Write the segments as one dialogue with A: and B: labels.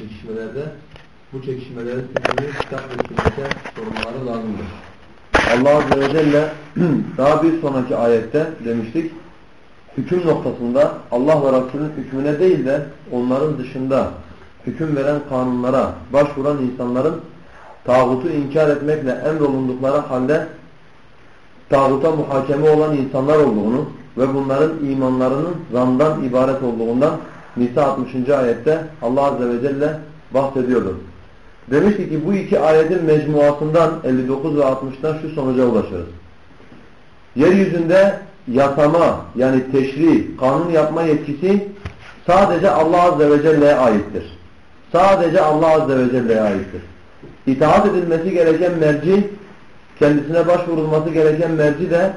A: çekişmelerde bu çekişmelerin sebebi kitap ve sünnete sorumluları lazımdır.
B: Allah Azze ve Celle daha bir sonraki ayette demiştik hüküm noktasında Allah ve Resulünün hükmüne değil de onların dışında hüküm veren kanunlara başvuran insanların tağutu inkar etmekle emrolundukları halde tağuta muhakeme olan insanlar olduğunu ve bunların imanlarının zandan ibaret olduğundan Nisa 60. ayette Allah Azze ve Celle bahsediyordu. Demişti ki bu iki ayetin mecmuasından 59 ve 60'tan şu sonuca ulaşırız. Yeryüzünde yasama yani teşri, kanun yapma yetkisi sadece Allah Azze ve Celle'ye aittir. Sadece Allah Azze ve Celle'ye aittir. İtaat edilmesi gereken merci, kendisine başvurulması gereken merci de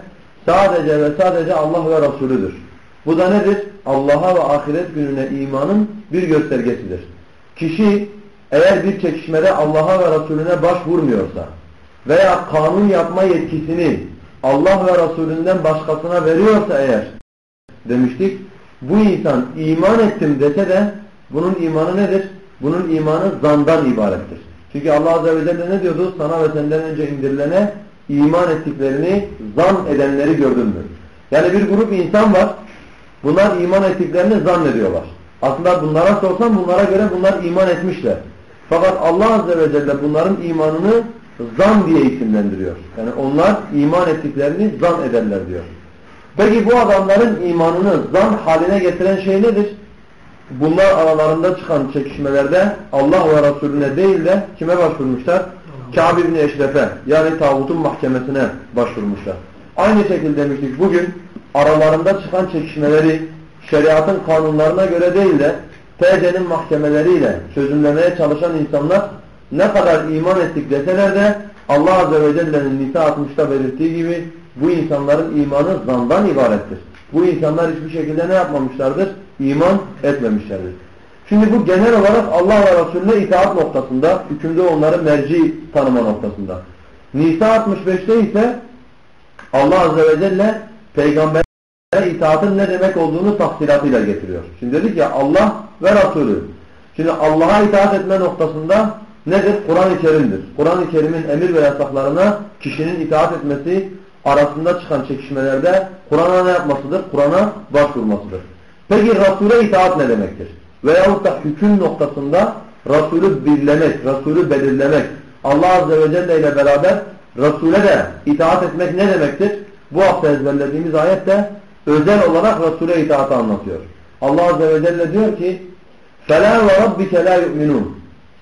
B: sadece ve sadece Allah ve Resulüdür. Bu da nedir? Allah'a ve ahiret gününe imanın bir göstergesidir. Kişi eğer bir çekişmede Allah'a ve Resulüne başvurmuyorsa veya kanun yapma yetkisini Allah ve Resulünden başkasına veriyorsa eğer demiştik bu insan iman ettim dese de bunun imanı nedir? Bunun imanı zandan ibarettir. Çünkü Allah Azze ve Celle ne diyordu? Sana ve senden önce indirilene iman ettiklerini zan edenleri gördün mü? Yani bir grup insan var. Bunlar iman ettiklerini zannediyorlar. Aslında bunlara sorsan bunlara göre bunlar iman etmişler. Fakat Allah Azze ve Celle bunların imanını zan diye isimlendiriyor. Yani onlar iman ettiklerini zan ederler diyor. Peki bu adamların imanını zan haline getiren şey nedir? Bunlar aralarında çıkan çekişmelerde Allah ve Resulüne değil de kime başvurmuşlar? Kâb ibn Eşref'e yani tağutun mahkemesine başvurmuşlar. Aynı şekilde demiştik bugün aralarında çıkan çekişmeleri şeriatın kanunlarına göre değil de TC'nin mahkemeleriyle çözümlemeye çalışan insanlar ne kadar iman ettik deseler de Allah Azze ve Celle'nin Nisa 60'ta belirttiği gibi bu insanların imanı zandan ibarettir. Bu insanlar hiçbir şekilde ne yapmamışlardır? İman etmemişlerdir. Şimdi bu genel olarak Allah ve Resulüne itaat noktasında, hükümde onları merci tanıma noktasında. Nisa 65'te ise Allah Azze ve Celle peygambere itaatın ne demek olduğunu tafsilatıyla getiriyor. Şimdi dedik ya Allah ve Resulü. Şimdi Allah'a itaat etme noktasında nedir? Kur'an-ı Kerim'dir. Kur'an-ı Kerim'in emir ve yasaklarına kişinin itaat etmesi arasında çıkan çekişmelerde Kur'an'a ne yapmasıdır? Kur'an'a başvurmasıdır. Peki Resul'e itaat ne demektir? Veyahut da hüküm noktasında Resul'ü birlemek, Resul'ü belirlemek, Allah Azze ve Celle ile beraber Resul'e de itaat etmek ne demektir? Bu hafta ezberlediğimiz ayette özel olarak Resul'e itaatı anlatıyor. Allah Azze ve Celle diyor ki فَلَا وَرَبِّكَ لَا يُؤْمِنُونَ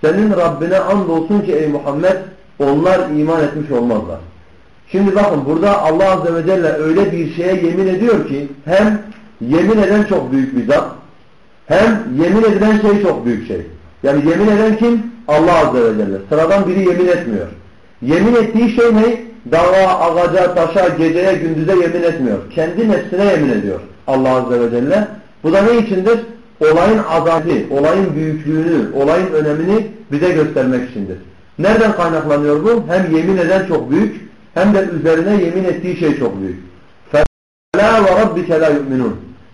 B: Senin Rabbine andolsun ki ey Muhammed onlar iman etmiş olmazlar. Şimdi bakın burada Allah Azze ve Celle öyle bir şeye yemin ediyor ki hem yemin eden çok büyük bir zat hem yemin edilen şey çok büyük şey. Yani yemin eden kim? Allah Azze ve Celle. Sıradan biri yemin etmiyor. Yemin ettiği şey ne? Dağa, ağaca, taşa, geceye, gündüze yemin etmiyor. Kendi nefsine yemin ediyor Allah Azze ve Celle. Bu da ne içindir? Olayın azabı, olayın büyüklüğünü, olayın önemini bize göstermek içindir. Nereden kaynaklanıyor bu? Hem yemin eden çok büyük, hem de üzerine yemin ettiği şey çok büyük. فَلَا وَرَبِّكَ لَا يُؤْمِنُونَ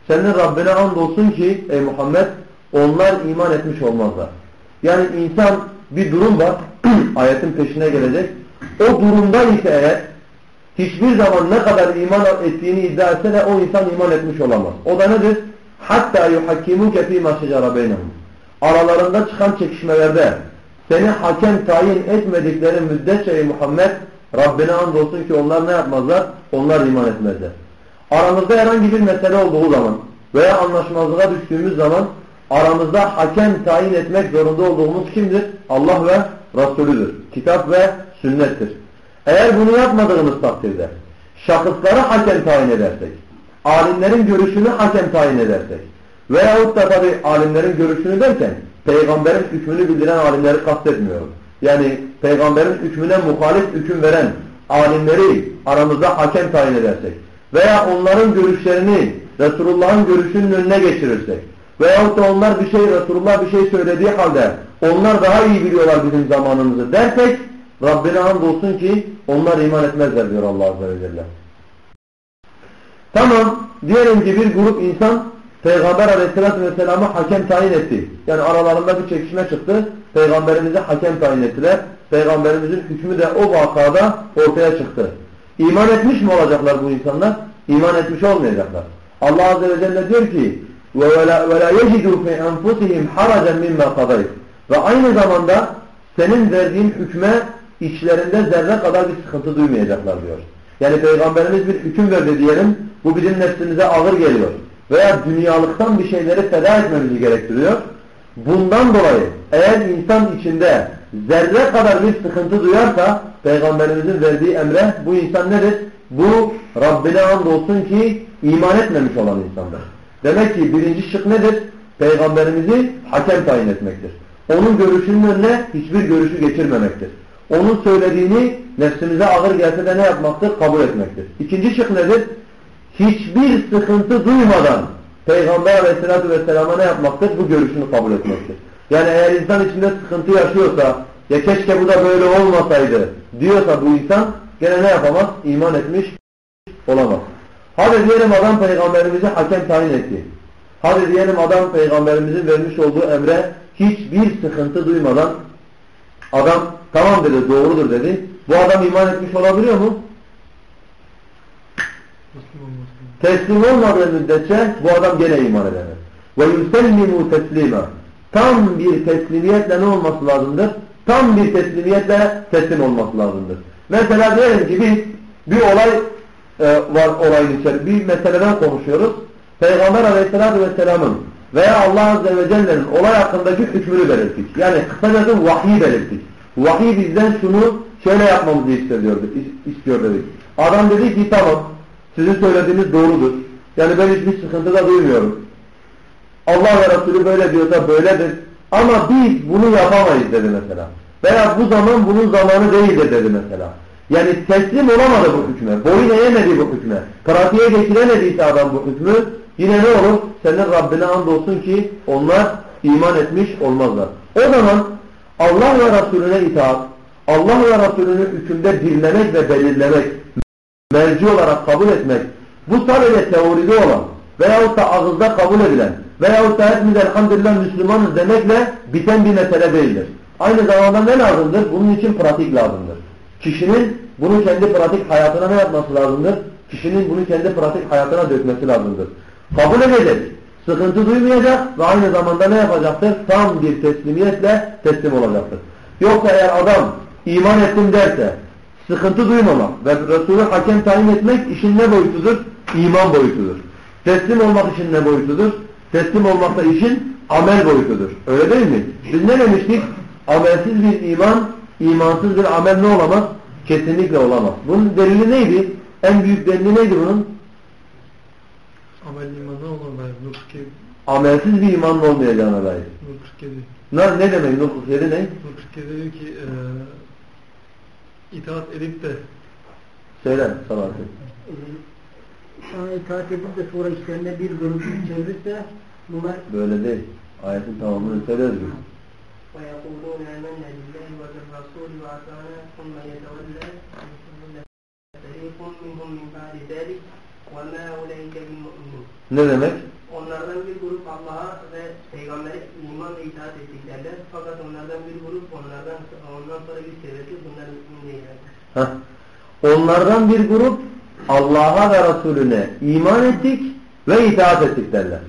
B: Senin Rabbine andolsun ki ey Muhammed onlar iman etmiş olmazlar. Yani insan bir durum var, ayetin peşine gelecek. o durumda ise eğer hiçbir zaman ne kadar iman ettiğini iddia etse de o insan iman etmiş olamaz. O da nedir? Hatta yuhakkimuke fîmâ şecera beynehum. Aralarında çıkan çekişmelerde seni hakem tayin etmedikleri müddetçe Muhammed Rabbine andolsun ki onlar ne yapmazlar? Onlar iman etmezler. Aramızda herhangi bir mesele olduğu zaman veya anlaşmazlığa düştüğümüz zaman aramızda hakem tayin etmek zorunda olduğumuz kimdir? Allah ve Resulüdür. Kitap ve sünnettir. Eğer bunu yapmadığımız takdirde şahısları hakem tayin edersek, alimlerin görüşünü hakem tayin edersek veyahut da tabi alimlerin görüşünü derken peygamberin hükmünü bildiren alimleri kastetmiyorum. Yani peygamberin hükmüne muhalif hüküm veren alimleri aramızda hakem tayin edersek veya onların görüşlerini Resulullah'ın görüşünün önüne geçirirsek veyahut da onlar bir şey Resulullah bir şey söylediği halde onlar daha iyi biliyorlar bizim zamanımızı dersek Rabbine andolsun ki onlar iman etmezler diyor Allah Azze ve Celle. Tamam diyelim ki bir grup insan Peygamber aleyhissalatü vesselam'ı hakem tayin etti. Yani aralarında bir çekişme çıktı. Peygamberimizi hakem tayin ettiler. Peygamberimizin hükmü de o vakada ortaya çıktı. İman etmiş mi olacaklar bu insanlar? İman etmiş olmayacaklar. Allah Azze ve Celle diyor ki وَلَا يَجِدُوا فِي أَنْفُسِهِمْ حَرَجًا مِمَّا قَضَيْتِ Ve aynı zamanda senin verdiğin hükme içlerinde zerre kadar bir sıkıntı duymayacaklar diyor. Yani Peygamberimiz bir hüküm verdi diyelim. Bu bizim nefsimize ağır geliyor. Veya dünyalıktan bir şeyleri feda etmemizi gerektiriyor. Bundan dolayı eğer insan içinde zerre kadar bir sıkıntı duyarsa Peygamberimizin verdiği emre bu insan nedir? Bu Rabbine andolsun ki iman etmemiş olan insandır. Demek ki birinci şık nedir? Peygamberimizi hakem tayin etmektir. Onun görüşünün önüne hiçbir görüşü geçirmemektir. Onun söylediğini nefsimize ağır gelse de ne yapmaktır? Kabul etmektir. İkinci şık nedir? Hiçbir sıkıntı duymadan Peygamber aleyhissalatü vesselama ne yapmaktır? Bu görüşünü kabul etmektir. Yani eğer insan içinde sıkıntı yaşıyorsa ya keşke bu da böyle olmasaydı diyorsa bu insan gene ne yapamaz? İman etmiş olamaz. Hadi diyelim adam peygamberimizi hakem tayin etti. Hadi diyelim adam peygamberimizin vermiş olduğu emre hiçbir sıkıntı duymadan adam tamam dedi doğrudur dedi. Bu adam iman etmiş olabiliyor mu? Teslim olmadığı müddetçe bu adam gene iman edemez. Ve yusellimu teslima. Tam bir teslimiyetle ne olması lazımdır? Tam bir teslimiyetle teslim olması lazımdır. Mesela diyelim ki biz bir olay e, var olayın içeri. Bir meseleden konuşuyoruz. Peygamber aleyhissalatü vesselamın veya Allah azze ve celle'nin olay hakkındaki hükmünü belirttik. Yani kısacası vahiy belirttik. Vahiy bizden şunu şöyle yapmamızı istiyor, istiyor dedik. Adam dedi ki tamam sizin söylediğiniz doğrudur. Yani ben hiçbir sıkıntı da duymuyorum. Allah ve Resulü böyle diyorsa böyledir. Ama biz bunu yapamayız dedi mesela. Veya bu zaman bunun zamanı değildir dedi mesela. Yani teslim olamadı bu hükme. Boyun eğemedi bu hükme. Pratiğe geçiremediyse adam bu hükmü yine ne olur? Senin Rabbine andolsun ki onlar iman etmiş olmazlar. O zaman Allah ve Resulüne itaat, Allah ve Resulünü hükümde dinlemek ve belirlemek, merci olarak kabul etmek, bu sadece teoride olan veyahut da ağızda kabul edilen veyahut da hepimiz elhamdülillah Müslümanız demekle biten bir mesele değildir. Aynı zamanda ne lazımdır? Bunun için pratik lazımdır. Kişinin bunu kendi pratik hayatına ne yapması lazımdır? Kişinin bunu kendi pratik hayatına dökmesi lazımdır. Kabul edecek, sıkıntı duymayacak ve aynı zamanda ne yapacaktır? Tam bir teslimiyetle teslim olacaktır. Yoksa eğer adam iman ettim derse, sıkıntı duymamak ve Resulü hakem tayin etmek işin ne boyutudur? İman boyutudur. Teslim olmak işin ne boyutudur? Teslim olmak da işin amel boyutudur. Öyle değil mi? Biz ne demiştik? Amelsiz bir iman, imansız bir amel ne olamaz? Kesinlikle olamaz. Bunun delili neydi? En büyük delili neydi bunun?
C: Amel imanı 47.
B: Amelsiz bir imanın olmayacağına dair.
C: Nur 47.
B: Ne, ne demek? Nur 47 ne?
C: Nur 47 diyor ki e, itaat edip de
B: Söyle Salatı.
D: Sana itaat edip de sonra işlerine bir bölüm çevirirse bunlar
B: Böyle değil. Ayetin tamamını söyle özgür.
D: وَيَقُولُونَ آمَنَّا بِاللّٰهِ وَبِالرَّسُولِ وَأَطَعْنَا ثُمَّ يَتَوَلَّى فَرِيقٌ مِّنْهُمْ مِنْ بَعْدِ ذَلِكَ وَمَا أُولَٰئِكَ بِالْمُؤْمِنِينَ
B: Ne demek?
D: Onlardan bir grup Allah'a ve Peygamber'e iman ve itaat ettiklerler. Fakat onlardan bir grup onlardan ondan sonra bir çevresi bunlar mümin değillerdir.
B: Heh. Onlardan bir grup Allah'a ve Resulüne iman ettik ve itaat ettik derler.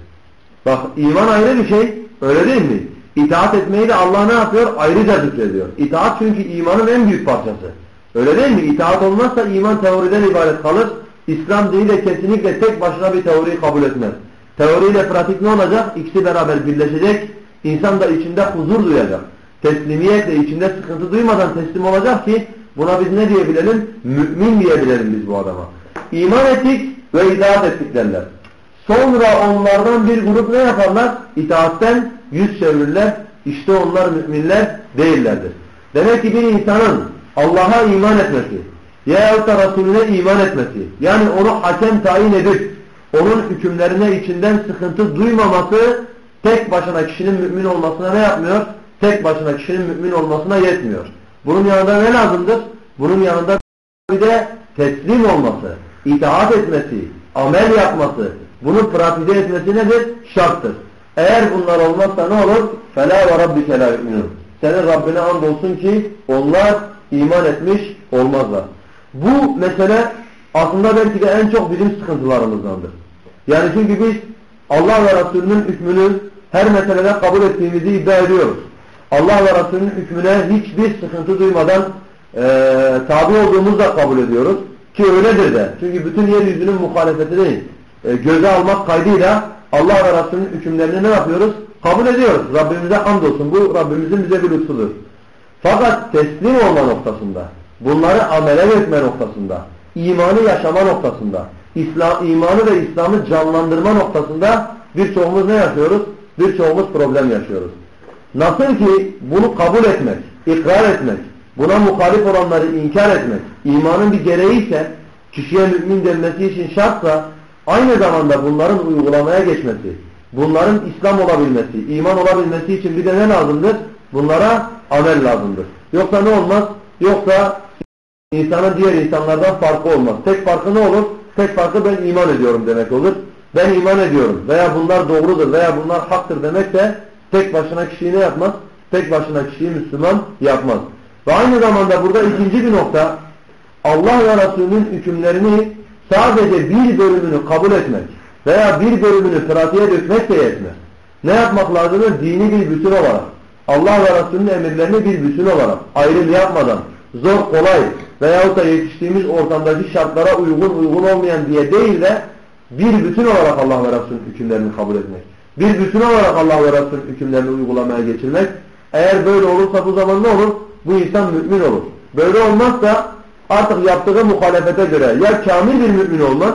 B: Bak iman ayrı bir şey. Öyle değil mi? İtaat etmeyi de Allah ne yapıyor? Ayrıca zikrediyor. İtaat çünkü imanın en büyük parçası. Öyle değil mi? İtaat olmazsa iman teoriden ibaret kalır. İslam dini de kesinlikle tek başına bir teoriyi kabul etmez. Teoriyle pratik ne olacak? İkisi beraber birleşecek. İnsan da içinde huzur duyacak. Teslimiyetle içinde sıkıntı duymadan teslim olacak ki buna biz ne diyebilelim? Mümin diyebilelim biz bu adama. İman ettik ve itaat ettik derler. Sonra onlardan bir grup ne yaparlar? İtaatten yüz çevirirler. İşte onlar müminler değillerdir. Demek ki bir insanın Allah'a iman etmesi yahut da Resulüne iman etmesi yani onu hakem tayin edip onun hükümlerine içinden sıkıntı duymaması tek başına kişinin mümin olmasına ne yapmıyor? Tek başına kişinin mümin olmasına yetmiyor. Bunun yanında ne lazımdır? Bunun yanında bir de teslim olması, itaat etmesi, amel yapması, Bunu pratize etmesi nedir? Şarttır. Eğer bunlar olmazsa ne olur? فَلَا وَرَبِّكَ لَا يُؤْمِنُونَ Senin Rabbine andolsun ki onlar iman etmiş olmazlar. Bu mesele aslında belki de en çok bizim sıkıntılarımızdandır. Yani çünkü biz Allah ve Resulünün hükmünü her meselede kabul ettiğimizi iddia ediyoruz. Allah ve Resulünün hükmüne hiçbir sıkıntı duymadan e, tabi olduğumuzu da kabul ediyoruz. Ki öyledir de. Çünkü bütün yeryüzünün muhalefeti değil. E, göze almak kaydıyla Allah ve Resulünün hükümlerini ne yapıyoruz? Kabul ediyoruz. Rabbimize hamdolsun. Bu Rabbimizin bize bir lütfudur. Fakat teslim olma noktasında, bunları amele etme noktasında, imanı yaşama noktasında, İslam, imanı ve İslam'ı canlandırma noktasında birçoğumuz ne yaşıyoruz? Birçoğumuz problem yaşıyoruz. Nasıl ki bunu kabul etmek, ikrar etmek, buna muhalif olanları inkar etmek, imanın bir gereği ise, kişiye mümin denmesi için şartsa, aynı zamanda bunların uygulamaya geçmesi, bunların İslam olabilmesi, iman olabilmesi için bir de ne lazımdır? Bunlara amel lazımdır. Yoksa ne olmaz? Yoksa insanın diğer insanlardan farkı olmaz. Tek farkı ne olur? Tek farkı ben iman ediyorum demek olur. Ben iman ediyorum veya bunlar doğrudur veya bunlar haktır demek de tek başına kişiyi ne yapmaz? Tek başına kişiyi Müslüman yapmaz. Ve aynı zamanda burada ikinci bir nokta Allah ve Resulünün hükümlerini sadece bir bölümünü kabul etmek veya bir bölümünü pratiğe dökmek de yetmez. Ne yapmak lazımdır? Dini bir bütün olarak. Allah ve Resulünün emirlerini bir bütün olarak ayrım yapmadan zor kolay veyahut da yetiştiğimiz ortamdaki şartlara uygun uygun olmayan diye değil de bir bütün olarak Allah ve Resulünün hükümlerini kabul etmek. Bir bütün olarak Allah ve Resulünün hükümlerini uygulamaya geçirmek. Eğer böyle olursa bu zaman ne olur? Bu insan mümin olur. Böyle olmazsa artık yaptığı muhalefete göre ya kamil bir mümin olmaz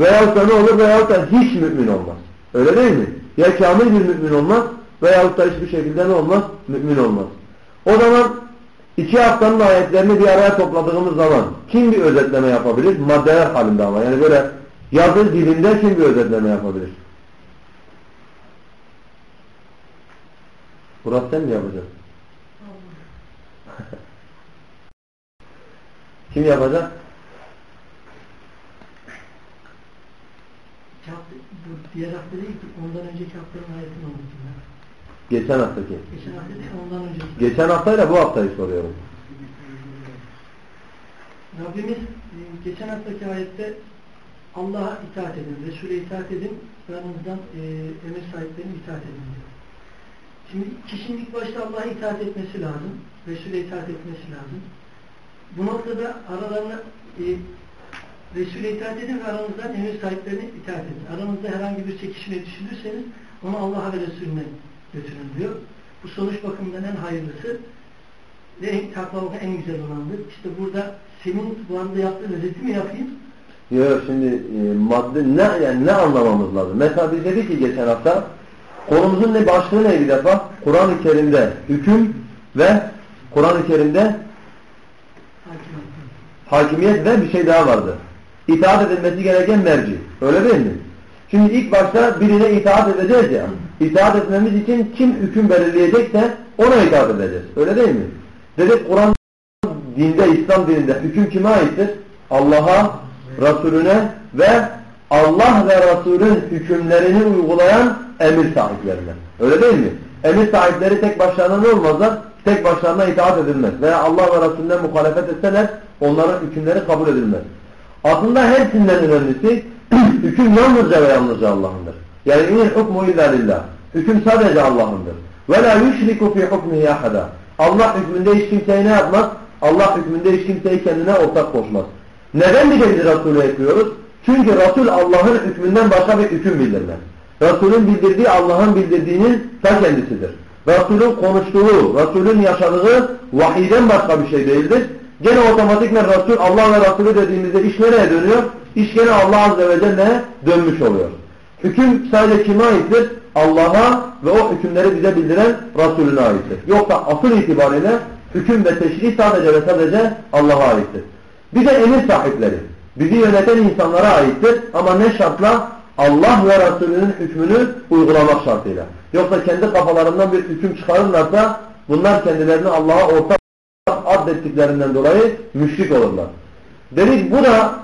B: veyahut da ne olur veyahut da hiç mümin olmaz. Öyle değil mi? Ya kamil bir mümin olmaz veyahut da hiçbir şekilde ne olmaz? Mümin olmaz. O zaman iki haftanın ayetlerini bir araya topladığımız zaman kim bir özetleme yapabilir? Maddeler halinde ama yani böyle yazı dilinde kim bir özetleme yapabilir? Murat sen mi yapacaksın? Kim yapacak?
E: Diğer hafta değil ki ondan önceki haftanın ayetini unuttum.
B: Geçen haftaki.
E: Geçen hafta değil ondan önceki.
B: Geçen haftayla bu haftayı soruyorum.
E: Rabbimiz e, geçen haftaki ayette Allah'a itaat edin, Resul'e itaat edin, aranızdan e, emir sahiplerine itaat edin diyor. Şimdi kişinin ilk başta Allah'a itaat etmesi lazım, Resul'e itaat etmesi lazım. Bu noktada aralarına e, Resul'e itaat edin ve aranızdan emir sahiplerine itaat edin. Aranızda herhangi bir çekişme düşünürseniz onu Allah'a ve Resulüne götürün diyor. Bu sonuç bakımından en hayırlısı ve en takvalık en güzel olandır. İşte burada senin bu anda yaptığın özeti mi yapayım?
B: Yok şimdi e, madde ne yani ne anlamamız lazım? Mesela biz dedik ki geçen hafta konumuzun ne başlığı neydi defa? Kur'an-ı Kerim'de hüküm ve Kur'an-ı Kerim'de. Hakimiyet ve bir şey daha vardı. İtaat edilmesi gereken merci. Öyle değil mi? Şimdi ilk başta birine itaat edeceğiz ya. İtaat etmemiz için kim hüküm belirleyecekse ona itaat edeceğiz. Öyle değil mi? Dedik Kur'an dinde, İslam dininde hüküm kime aittir? Allah'a, Resulüne ve Allah ve Resulün hükümlerini uygulayan emir sahiplerine. Öyle değil mi? Emir sahipleri tek başlarına ne olmazlar? Tek başlarına itaat edilmez. Veya Allah ve Resulüne muhalefet etseler onların hükümleri kabul edilmez. Aslında hepsinden önemlisi hüküm yalnızca ve yalnızca Allah'ındır. Yani inil hukmu illa lillah. Hüküm sadece Allah'ındır. Ve la yushriku fi hukmihi ahada. Allah hükmünde hiç kimseyi ne yapmaz? Allah hükmünde hiç kimseyi kendine ortak koşmaz. Neden bir de biz Resulü ekliyoruz? Çünkü Resul Allah'ın hükmünden başka bir hüküm bildirmez. Resulün bildirdiği Allah'ın bildirdiğinin ta kendisidir. Resulün konuştuğu, Resulün yaşadığı vahiyden başka bir şey değildir. Gene otomatikmen Resul Allah ve Resulü dediğimizde iş nereye dönüyor? İş gene Allah Azze ve Celle'ye dönmüş oluyor. Hüküm sadece kime aittir? Allah'a ve o hükümleri bize bildiren Resulüne aittir. Yoksa asıl itibariyle hüküm ve teşrih sadece ve sadece Allah'a aittir. Bir de emir sahipleri. Bizi yöneten insanlara aittir ama ne şartla? Allah ve Resulünün hükmünü uygulamak şartıyla. Yoksa kendi kafalarından bir hüküm çıkarırlarsa bunlar kendilerini Allah'a ortak addettiklerinden dolayı müşrik olurlar. Dedik bu da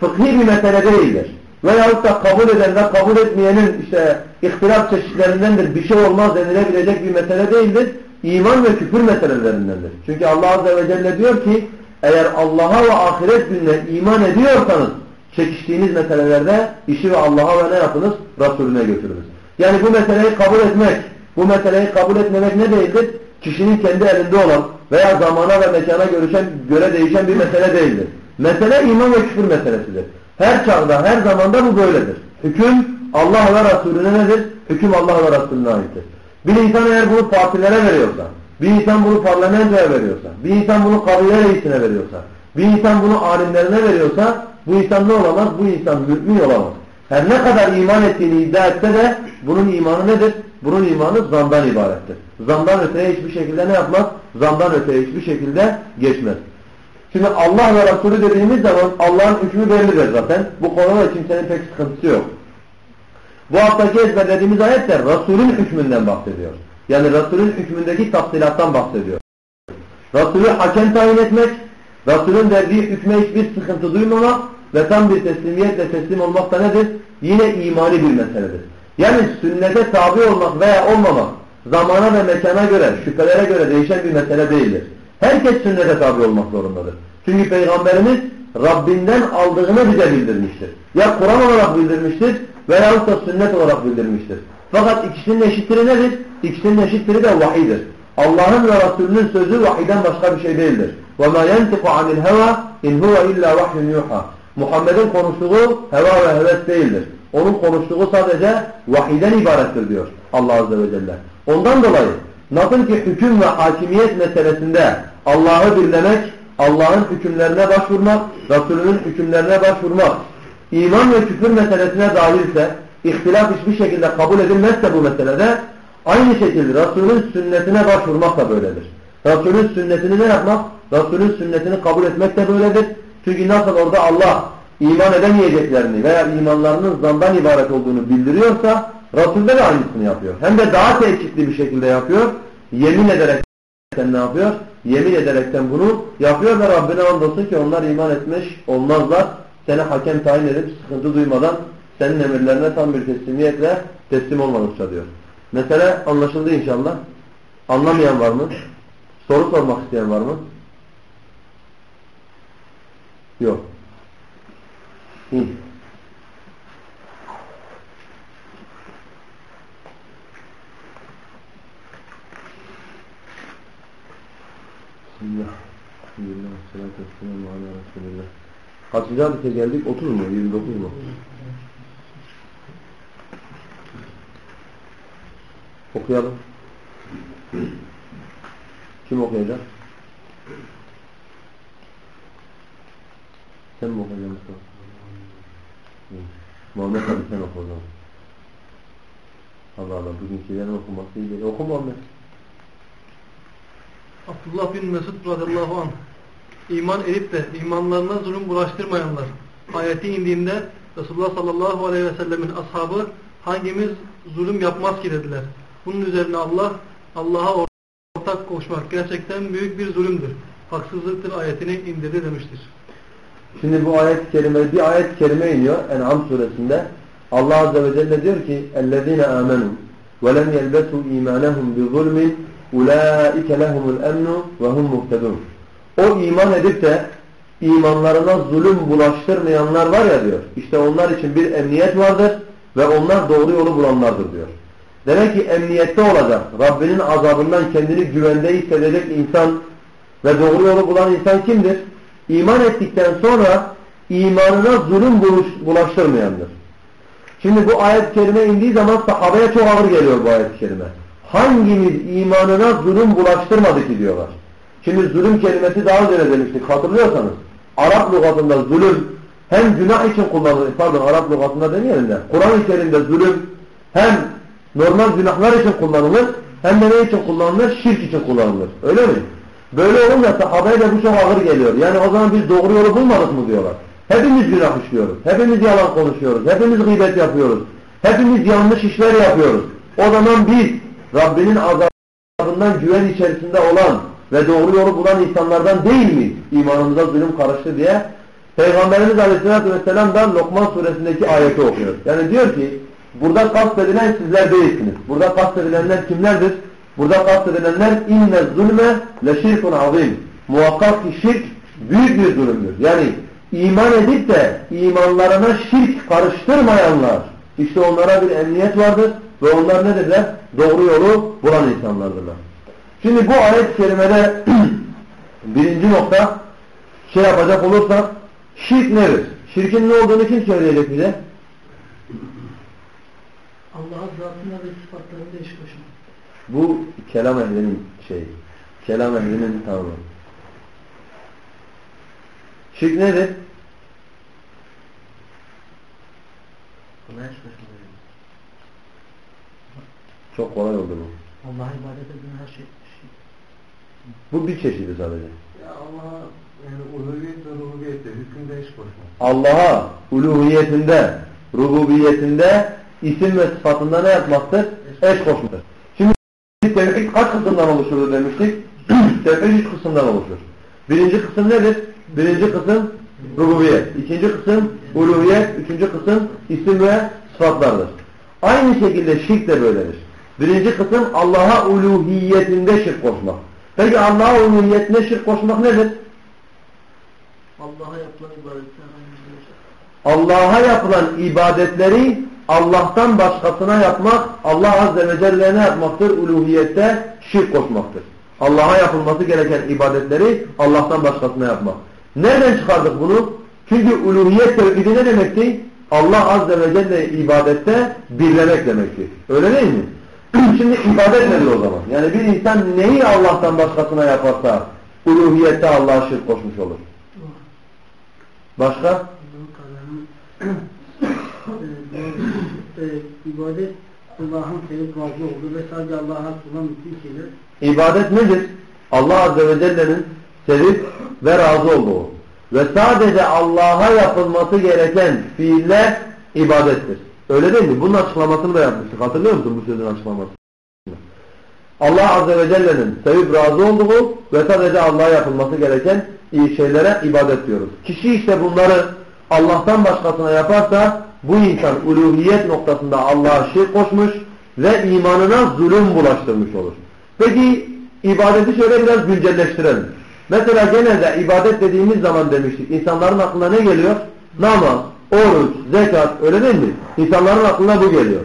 B: fıkhi bir mesele değildir. veyahut da kabul eden ve kabul etmeyenin işte ihtilaf çeşitlerindendir bir şey olmaz denilebilecek bir mesele değildir. İman ve küfür meselelerindendir. Çünkü Allah Azze ve Celle diyor ki eğer Allah'a ve ahiret gününe iman ediyorsanız çekiştiğiniz meselelerde işi ve Allah'a ve ne yapınız? Resulüne götürünüz. Yani bu meseleyi kabul etmek, bu meseleyi kabul etmemek ne değildir? Kişinin kendi elinde olan veya zamana ve mekana görüşen, göre değişen bir mesele değildir. Mesele iman ve küfür meselesidir. Her çağda, her zamanda bu böyledir. Hüküm Allah ve Resulüne nedir? Hüküm Allah ve Resulüne aittir. Bir insan eğer bunu partilere veriyorsa, bir insan bunu parlamentoya veriyorsa, bir insan bunu kabile reisine veriyorsa, bir insan bunu alimlerine veriyorsa, bu insan ne olamaz? Bu insan mümin olamaz. Her ne kadar iman ettiğini iddia etse de bunun imanı nedir? Bunun imanı zandan ibarettir. Zandan öteye hiçbir şekilde ne yapmaz? Zandan öteye hiçbir şekilde geçmez. Şimdi Allah ve Resulü dediğimiz zaman Allah'ın hükmü bellidir zaten. Bu konuda kimsenin pek sıkıntısı yok. Bu haftaki ezberlediğimiz ayetler Resulün hükmünden bahsediyor. Yani Resulün hükmündeki tafsilattan bahsediyor. Resulü hakem tayin etmek, Resulün verdiği hükme hiçbir sıkıntı duymamak ve tam bir teslimiyetle teslim olmak da nedir? Yine imani bir meseledir. Yani sünnete tabi olmak veya olmamak zamana ve mekana göre, şüphelere göre değişen bir mesele değildir. Herkes sünnete tabi olmak zorundadır. Çünkü Peygamberimiz Rabbinden aldığını bize bildirmiştir. Ya Kur'an olarak bildirmiştir veyahut da sünnet olarak bildirmiştir. Fakat ikisinin eşittiri nedir? İkisinin eşittiri de vahidir. Allah'ın ve Resulünün sözü vahiden başka bir şey değildir. وَمَا يَنْتِقُ عَنِ الْهَوَى اِنْ هُوَ اِلَّا وَحْيٌ يُوحَى Muhammed'in konuştuğu heva ve heves değildir. Onun konuştuğu sadece vahiden ibarettir diyor Allah Azze ve Celle. Ondan dolayı nasıl ki hüküm ve hakimiyet meselesinde Allah'ı birlemek, Allah'ın hükümlerine başvurmak, Resulünün hükümlerine başvurmak, iman ve küfür meselesine dahilse, ihtilaf hiçbir şekilde kabul edilmezse bu meselede, aynı şekilde Resulün sünnetine başvurmak da böyledir. Resulün sünnetini ne yapmak? Resulün sünnetini kabul etmek de böyledir. Çünkü nasıl orada Allah iman edemeyeceklerini veya imanlarının zandan ibaret olduğunu bildiriyorsa Resul de aynısını yapıyor. Hem de daha tehkitli bir şekilde yapıyor. Yemin ederek ne yapıyor? Yemin ederekten bunu yapıyor ve Rabbine andolsun ki onlar iman etmiş olmazlar. Seni hakem tayin edip sıkıntı duymadan senin emirlerine tam bir teslimiyetle teslim olmadıkça diyor. Mesele anlaşıldı inşallah. Anlamayan var mı? Soru sormak isteyen var mı? Yok. İyi. Bismillah. Bismillah. Salatu vesselamu ala Resulillah. Kaçıncı hadise geldik? 30 mu? 29 mu? Okuyalım. Kim okuyacak? Sen mi okuyacaksın Mustafa? Muhammed abi sen oku o zaman. Allah Allah bugünkülerin okuması iyi değil. Oku Muhammed.
C: Abdullah bin Mesud radıyallahu anh iman edip de imanlarına zulüm bulaştırmayanlar ayeti indiğinde Resulullah sallallahu aleyhi ve sellemin ashabı hangimiz zulüm yapmaz ki dediler. Bunun üzerine Allah Allah'a ortak koşmak gerçekten büyük bir zulümdür. Haksızlıktır ayetini indirdi demiştir.
B: Şimdi bu ayet-i kerime, bir ayet-i kerime iniyor En'am suresinde. Allah Azze ve Celle diyor ki اَلَّذ۪ينَ آمَنُوا وَلَمْ يَلْبَسُوا اِيمَانَهُمْ بِظُلْمٍ اُولَٰئِكَ لَهُمُ الْاَمْنُ وَهُمْ مُهْتَدُونَ O iman edip de imanlarına zulüm bulaştırmayanlar var ya diyor. İşte onlar için bir emniyet vardır ve onlar doğru yolu bulanlardır diyor. Demek ki emniyette olacak. Rabbinin azabından kendini güvende hissedecek insan ve doğru yolu bulan insan kimdir? İman ettikten sonra imanına zulüm bulaştırmayandır. Şimdi bu ayet-i kerime indiği zaman sahabeye çok ağır geliyor bu ayet-i kerime. Hangimiz imanına zulüm bulaştırmadı ki diyorlar. Şimdi zulüm kelimesi daha önce demiştik hatırlıyorsanız. Arap lügatında zulüm hem günah için kullanılır, pardon Arap lügatında demeyelim de Kur'an-ı Kerim'de zulüm hem normal günahlar için kullanılır hem de ne için kullanılır? Şirk için kullanılır. Öyle mi? Böyle olunca sahabeye de bu çok ağır geliyor. Yani o zaman biz doğru yolu bulmadık mı diyorlar. Hepimiz günah işliyoruz. Hepimiz yalan konuşuyoruz. Hepimiz gıybet yapıyoruz. Hepimiz yanlış işler yapıyoruz. O zaman biz Rabbinin azabından güven içerisinde olan ve doğru yolu bulan insanlardan değil mi? İmanımıza zulüm karıştı diye Peygamberimiz Aleyhisselatü Vesselam da Lokman suresindeki ayeti okuyor. Yani diyor ki burada kastedilen sizler değilsiniz. Burada kastedilenler kimlerdir? Burada kastedilenler inne zulme le şirkun azim. Muhakkak ki şirk büyük bir zulümdür. Yani iman edip de imanlarına şirk karıştırmayanlar işte onlara bir emniyet vardır ve onlar nedirler? Doğru yolu bulan insanlardırlar. Şimdi bu ayet-i kerimede birinci nokta şey yapacak olursak şirk nedir? Şirkin ne olduğunu kim söyleyecek bize?
E: Allah'a zatına ve sıfatlarında eş koşma.
B: Bu kelam ehlinin şeyi. Kelam ehlinin tanımı. Şirk nedir? Çok kolay oldu bu.
E: Allah'a ibadet eden her şey.
B: Bu bir çeşidi sadece.
A: Ya Allah'a yani uluhiyet ve rububiyette hükümde iş koşmak.
B: Allah'a uluhiyetinde, rububiyetinde, isim ve sıfatında ne yapmaktır? Eş koşmaktır. Şimdi tevhid kaç kısımdan oluşur demiştik? tevhid üç kısımdan oluşur. Birinci kısım nedir? Birinci kısım rububiyet. İkinci kısım uluhiyet. Üçüncü kısım isim ve sıfatlardır. Aynı şekilde şirk de böyledir. Birinci kısım Allah'a uluhiyetinde şirk koşmak. Peki Allah'a uluhiyetinde şirk koşmak nedir?
E: Allah'a yapılan ibadetler
B: Allah'a yapılan ibadetleri Allah'tan başkasına yapmak, Allah Azze ve Celle ne yapmaktır? Uluhiyette şirk koşmaktır. Allah'a yapılması gereken ibadetleri Allah'tan başkasına yapmak. Nereden çıkardık bunu? Çünkü uluhiyet tevhidi ne demekti? Allah Azze ve Celle ibadette birlemek demekti. Öyle değil mi? Şimdi ibadet nedir o zaman? Yani bir insan neyi Allah'tan başkasına yaparsa uluhiyette Allah'a şirk koşmuş olur. Başka?
E: E, ibadet Allah'ın sevip razı olduğu ve sadece Allah'a olan bütün şeyler
B: İbadet nedir? Allah Azze ve Celle'nin sevip ve razı olduğu ve sadece Allah'a yapılması gereken fiiller ibadettir. Öyle değil mi? Bunun açıklamasını da yapmıştık. Hatırlıyor musun bu sözün açıklamasını? Allah Azze ve Celle'nin sevip razı olduğu ve sadece Allah'a yapılması gereken iyi şeylere ibadet diyoruz. Kişi işte bunları Allah'tan başkasına yaparsa bu insan uluhiyet noktasında Allah'a şirk koşmuş ve imanına zulüm bulaştırmış olur. Peki ibadeti şöyle biraz güncelleştirelim. Mesela genelde ibadet dediğimiz zaman demiştik insanların aklına ne geliyor? Namaz, oruç, zekat öyle değil mi? İnsanların aklına bu geliyor.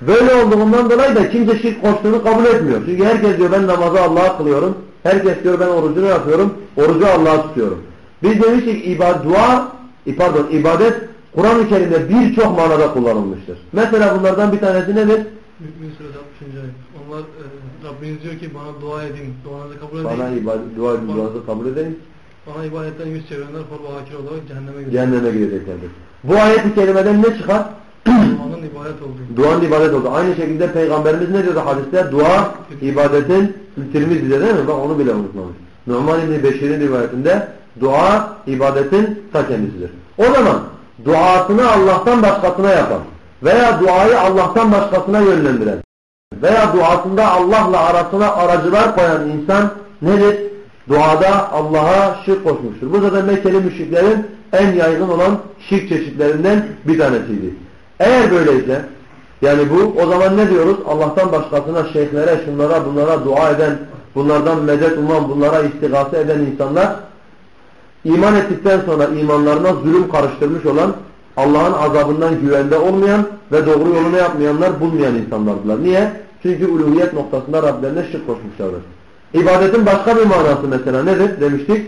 B: Böyle olduğundan dolayı da kimse şirk koştuğunu kabul etmiyor. Çünkü herkes diyor ben namazı Allah'a kılıyorum. Herkes diyor ben orucunu yapıyorum. Orucu Allah'a tutuyorum. Biz demiştik ibadet, dua, pardon ibadet Kur'an-ı Kerim'de birçok manada kullanılmıştır. Mesela bunlardan bir tanesi nedir?
C: Mü'min suresi 60. ayet. Onlar e, Rabbiniz diyor ki bana dua edin, duanızı kabul edin.
B: Bana ibadet, dua duanızı kabul edin.
C: Bana ibadetten yüz çevirenler ve hakir olarak cehenneme gidiyor.
B: Cehenneme gireceklerdir. Bu ayet-i kerimeden ne çıkar?
C: Duanın ibadet olduğu.
B: Duanın ibadet oldu. Aynı şekilde Peygamberimiz ne diyordu hadiste? Dua ibadetin Tirmizi'de değil mi? Bak onu bile unutmamış. Numan İbni Beşir'in rivayetinde dua ibadetin ta kendisidir. O zaman duasını Allah'tan başkasına yapan veya duayı Allah'tan başkasına yönlendiren veya duasında Allah'la arasına aracılar koyan insan nedir? Duada Allah'a şirk koşmuştur. Bu zaten Mekkeli müşriklerin en yaygın olan şirk çeşitlerinden bir tanesiydi. Eğer böyleyse yani bu o zaman ne diyoruz? Allah'tan başkasına, şeyhlere, şunlara, bunlara dua eden, bunlardan medet uman, bunlara istigase eden insanlar iman ettikten sonra imanlarına zulüm karıştırmış olan, Allah'ın azabından güvende olmayan ve doğru yolunu yapmayanlar bulmayan insanlardılar. Niye? Çünkü uluhiyet noktasında Rablerine şirk koşmuşlardır. İbadetin başka bir manası mesela nedir demiştik?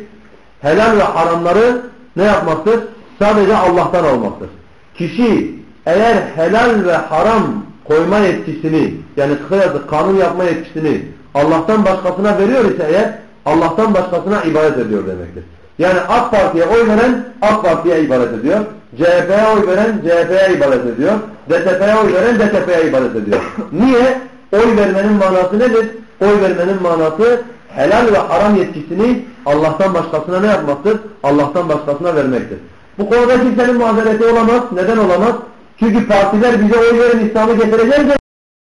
B: Helal ve haramları ne yapmaktır? Sadece Allah'tan almaktır. Kişi eğer helal ve haram koyma yetkisini yani kısacası kanun yapma yetkisini Allah'tan başkasına veriyor ise eğer Allah'tan başkasına ibadet ediyor demektir. Yani AK Parti'ye oy veren AK Parti'ye ibadet ediyor. CHP'ye oy veren CHP'ye ibadet ediyor. DTP'ye oy veren DTP'ye ibadet ediyor. Niye? Oy vermenin manası nedir? Oy vermenin manası helal ve haram yetkisini Allah'tan başkasına ne yapmaktır? Allah'tan başkasına vermektir. Bu konuda kimsenin mazereti olamaz. Neden olamaz? Çünkü partiler bize oy verin İslam'ı getireceğiz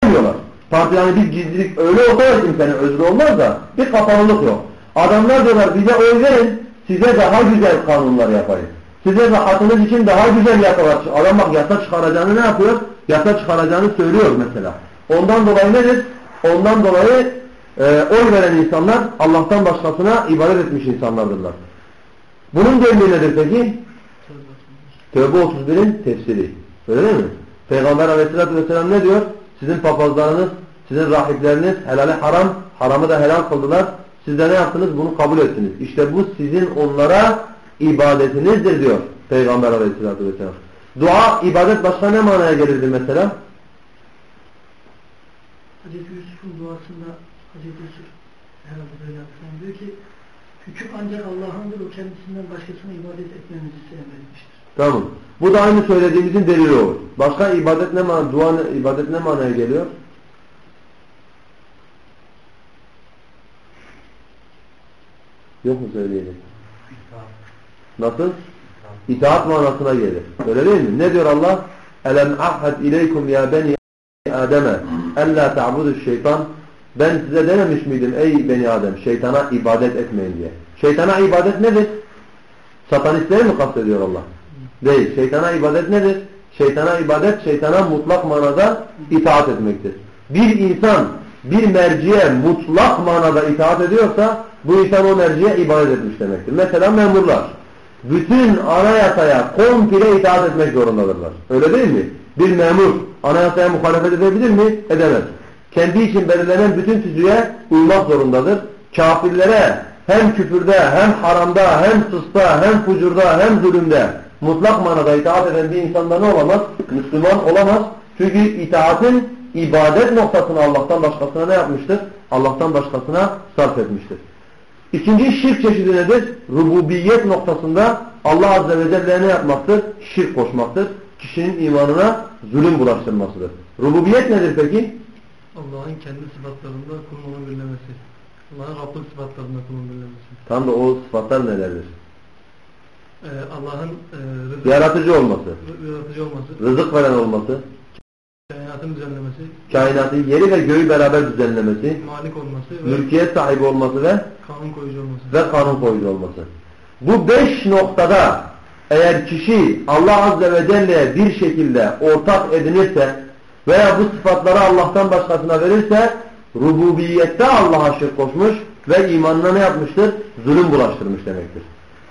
B: demiyorlar. Parti yani bir gizlilik öyle olsa da kimsenin özrü olmaz da bir kapalılık yok. Adamlar diyorlar bize oy verin size daha güzel kanunlar yapayım. Sizin rahatınız için daha güzel yasalar. Adam bak yasa çıkaracağını ne yapıyor? Yasa çıkaracağını söylüyor mesela. Ondan dolayı nedir? Ondan dolayı e, oy veren insanlar Allah'tan başkasına ibadet etmiş insanlardırlar. Bunun delili nedir peki? Tövbe 31'in tefsiri. Öyle değil mi? Peygamber aleyhissalatü vesselam ne diyor? Sizin papazlarınız, sizin rahipleriniz helali haram, haramı da helal kıldılar. Siz de ne yaptınız? Bunu kabul ettiniz. İşte bu sizin onlara ibadetinizdir diyor Peygamber aleyhissalatü vesselam. Dua, ibadet başka ne manaya gelirdi mesela?
E: Hazreti Yusuf'un duasında Hazreti Yusuf herhalde böyle yapıyor. Diyor ki hüküm ancak Allah'ındır o kendisinden başkasına ibadet etmemizi emretmiştir.
B: Tamam. Bu da aynı söylediğimizin delili olur. Başka ibadet ne mana, dua ibadet ne manaya geliyor? Yok mu söyleyecek? Nasıl? İtaat manasına gelir. Öyle değil mi? Ne diyor Allah? Elem ahad ileykum ya beni Adem'e ella ta'budu şeytan ben size dememiş miydim ey beni Adem şeytana ibadet etmeyin diye. Şeytana ibadet nedir? Satanistleri mi kastediyor Allah? Değil. Şeytana ibadet nedir? Şeytana ibadet, şeytana mutlak manada itaat etmektir. Bir insan bir merciye mutlak manada itaat ediyorsa bu insan o merciye ibadet etmiş demektir. Mesela memurlar. Bütün anayasaya komple itaat etmek zorundadırlar. Öyle değil mi? Bir memur anayasaya muhalefet edebilir mi? Edemez. Kendi için belirlenen bütün tüzüğe uymak zorundadır. Kafirlere hem küfürde, hem haramda, hem sısta, hem fucurda, hem zulümde mutlak manada itaat eden bir insanda ne olamaz? Müslüman olamaz. Çünkü itaatin ibadet noktasını Allah'tan başkasına ne yapmıştır? Allah'tan başkasına sarf etmiştir. İkinci şirk çeşidi nedir? Rububiyet noktasında Allah Azze ve Celle'ye ne yapmaktır? Şirk koşmaktır. Kişinin imanına zulüm bulaştırmasıdır. Rububiyet nedir peki?
C: Allah'ın kendi sıfatlarında kulun belirlemesi. Allah'ın Rablık sıfatlarında kulun belirlemesi.
B: Tam da o sıfatlar nelerdir?
C: Ee, Allah'ın e, rızık,
B: Yaratıcı olması,
C: yaratıcı olması,
B: rızık veren olması,
C: kainatın düzenlemesi,
B: kainatı yeri ve göğü beraber düzenlemesi,
C: malik olması ve
B: mülkiyet sahibi olması ve
C: kanun koyucu olması.
B: ve kanun koyucu olması. Bu beş noktada eğer kişi Allah Azze ve Celle'ye bir şekilde ortak edinirse veya bu sıfatları Allah'tan başkasına verirse rububiyette Allah'a şirk koşmuş ve imanına ne yapmıştır? Zulüm bulaştırmış demektir.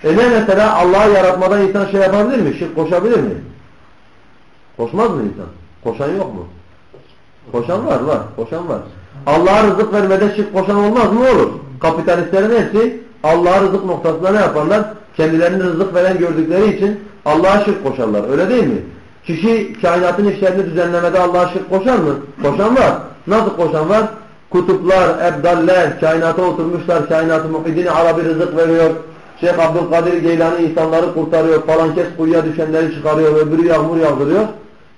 B: E ne mesela Allah'ı yaratmadan insan şey yapabilir mi? Şirk koşabilir mi? Koşmaz mı insan? Koşan yok mu? Koşan var var. Koşan var. Allah'a rızık vermede şirk koşan olmaz mı? Olur. Kapitalistlerin hepsi Allah'a rızık noktasında ne yaparlar? Kendilerini rızık veren gördükleri için Allah'a şirk koşarlar. Öyle değil mi? Kişi kainatın işlerini düzenlemede Allah'a şirk koşar mı? Koşan var. Nasıl koşan var? Kutuplar, ebdaller, kainata oturmuşlar, kainatı muhidini Arabi rızık veriyor. Şeyh Abdülkadir Geylani insanları kurtarıyor, falan kes kuyuya düşenleri çıkarıyor, öbürü yağmur yağdırıyor.